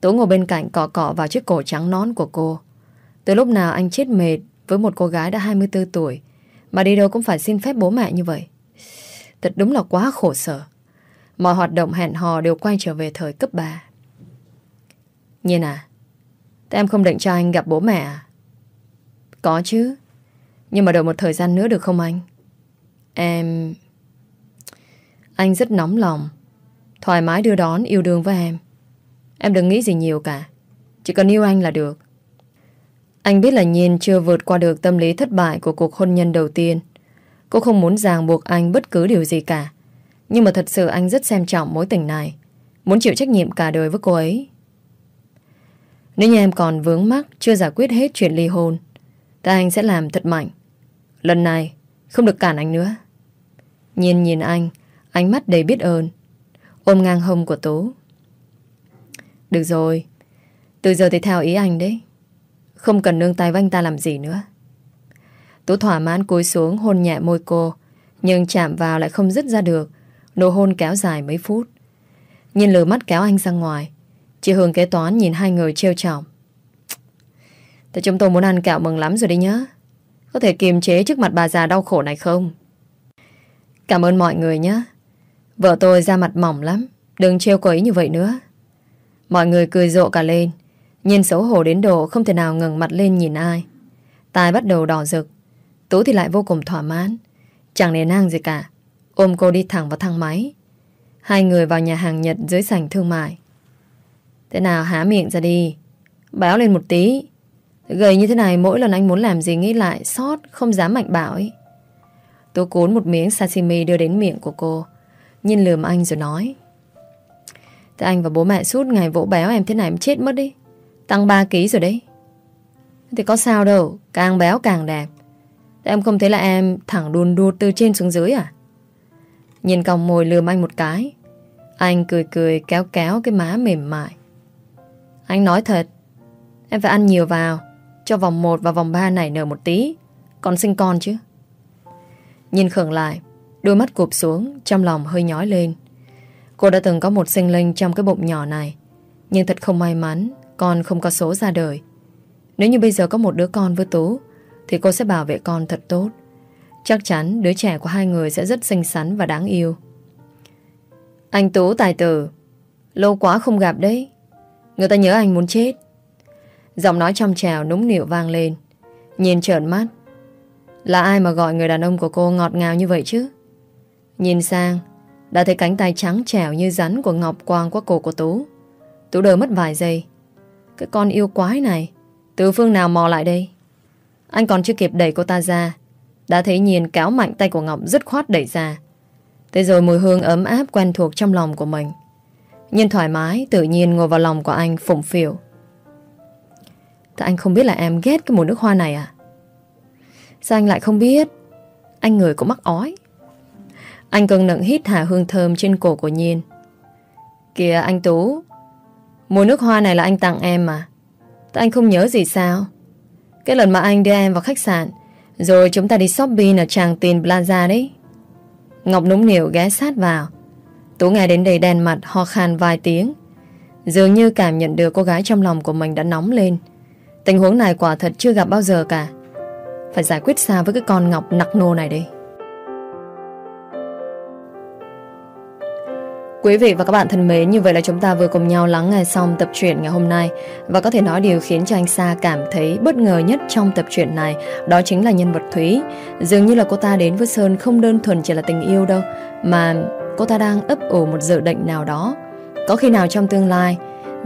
Tú ngồi bên cạnh cọ cọ vào chiếc cổ trắng nón của cô. Từ lúc nào anh chết mệt Với một cô gái đã 24 tuổi, Mà đi đâu cũng phải xin phép bố mẹ như vậy? Thật đúng là quá khổ sở. Mọi hoạt động hẹn hò đều quay trở về thời cấp 3 Nhiên à Thế em không định cho anh gặp bố mẹ à? Có chứ. Nhưng mà đợi một thời gian nữa được không anh? Em... Anh rất nóng lòng. Thoải mái đưa đón yêu đương với em. Em đừng nghĩ gì nhiều cả. Chỉ cần yêu anh là được. Anh biết là Nhiên chưa vượt qua được tâm lý thất bại của cuộc hôn nhân đầu tiên. Cô không muốn ràng buộc anh bất cứ điều gì cả. Nhưng mà thật sự anh rất xem trọng mối tình này. Muốn chịu trách nhiệm cả đời với cô ấy. Nếu như em còn vướng mắc, Chưa giải quyết hết chuyện ly hôn, thì anh sẽ làm thật mạnh. Lần này, không được cản anh nữa. Nhìn nhìn anh, Ánh mắt đầy biết ơn. Ôm ngang hông của Tú Được rồi, Từ giờ thì theo ý anh đấy. Không cần nương tay với anh ta làm gì nữa. Tú thỏa mãn cúi xuống hôn nhẹ môi cô, Nhưng chạm vào lại không dứt ra được. Nụ hôn kéo dài mấy phút. Nhìn lửa mắt kéo anh ra ngoài. Chị Hương kế toán nhìn hai người trêu chọc. Thì chúng tôi muốn ăn kẹo mừng lắm rồi đấy nhá. Có thể kiềm chế trước mặt bà già đau khổ này không? Cảm ơn mọi người nhé. Vợ tôi ra mặt mỏng lắm, Đừng trêu cô ấy như vậy nữa. Mọi người cười rộ cả lên, Nhìn xấu hổ đến độ không thể nào ngừng mặt lên nhìn ai. Tai bắt đầu đỏ rực, Tú thì lại vô cùng thỏa mãn. Chẳng nề nang gì cả, Ôm cô đi thẳng vào thang máy. Hai người vào nhà hàng Nhật dưới sảnh thương mại. Thế nào há miệng ra đi Béo lên một tí. Gầy như thế này, mỗi lần anh muốn làm gì nghĩ lại Sót không dám mạnh bảo ấy. Tôi cuốn một miếng sashimi đưa đến miệng của cô. Nhìn lườm anh rồi nói, Thế anh và bố mẹ suốt ngày vỗ béo em thế này em chết mất đi. Tăng 3 ký rồi đấy. Thì có sao đâu, Càng béo càng đẹp. Thế Em không thấy là em thẳng đùn đùn từ trên xuống dưới à? Nhìn còng mồi lườm anh một cái. Anh cười cười kéo kéo cái má mềm mại. Anh nói thật, Em phải ăn nhiều vào. Cho vòng 1 và vòng 3 này nở một tí. Còn sinh con chứ? Nhìn khẩn lại, Đôi mắt cụp xuống, Trong lòng hơi nhói lên. Cô đã từng có một sinh linh trong cái bụng nhỏ này, Nhưng thật không may mắn, Con không có số ra đời. Nếu như bây giờ có một đứa con với Tú, Thì cô sẽ bảo vệ con thật tốt. Chắc chắn đứa trẻ của hai người sẽ rất xinh xắn và đáng yêu. Anh Tú tài tử, Lâu quá không gặp đấy. Người ta nhớ anh muốn chết. Giọng nói trong trèo núng nịu vang lên. Nhìn trợn mắt. Là ai mà gọi người đàn ông của cô ngọt ngào như vậy chứ? Nhìn sang, Đã thấy cánh tay trắng trèo như rắn Của Ngọc Quang qua cổ của Tú. Tú đờ mất vài giây. Cái con yêu quái này, Từ phương nào mò lại đây? Anh còn chưa kịp đẩy cô ta ra, Đã thấy nhìn kéo mạnh tay của Ngọc dứt khoát đẩy ra. Thế rồi mùi hương ấm áp quen thuộc trong lòng của mình. Nhìn thoải mái, Tự nhiên ngồi vào lòng của anh phụng phiểu Thế anh không biết là em ghét cái mùi nước hoa này à? Sao anh lại không biết? Anh người cũng mắc ói. Anh cần nựng hít hà hương thơm trên cổ của Nhiên. Kìa anh Tú Mùi nước hoa này là anh tặng em mà. Thế anh không nhớ gì sao? Cái lần mà anh đưa em vào khách sạn, Rồi chúng ta đi shopping ở tràng tiền Plaza đấy. Ngọc núng nỉu ghé sát vào. Tú nghe đến đầy đèn mặt, ho khan vài tiếng. Dường như cảm nhận được cô gái trong lòng của mình đã nóng lên. Tình huống này quả thật chưa gặp bao giờ cả Phải giải quyết sao với cái con Ngọc nặc nô này đi Quý vị và các bạn thân mến, như vậy là chúng ta vừa cùng nhau lắng nghe xong tập truyện ngày hôm nay và có thể nói điều khiến cho anh Sa cảm thấy bất ngờ nhất trong tập truyện này đó chính là nhân vật Thúy. Dường như là cô ta đến với Sơn không đơn thuần chỉ là tình yêu đâu mà cô ta đang ấp ủ một dự định nào đó. Có khi nào trong tương lai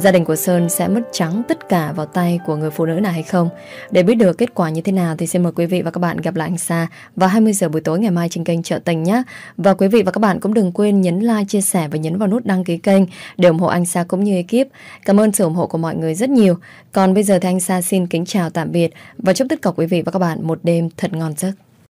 Gia đình của Sơn sẽ mất trắng tất cả vào tay của người phụ nữ này hay không? Để biết được kết quả như thế nào thì xin mời quý vị và các bạn gặp lại anh Sa vào 20 giờ buổi tối ngày mai trên kênh Trợ Tình nhé. Và quý vị và các bạn cũng đừng quên nhấn like, chia sẻ và nhấn vào nút đăng ký kênh để ủng hộ anh Sa cũng như ekip. Cảm ơn sự ủng hộ của mọi người rất nhiều. Còn bây giờ thì anh Sa xin kính chào tạm biệt và chúc tất cả quý vị và các bạn một đêm thật ngon giấc.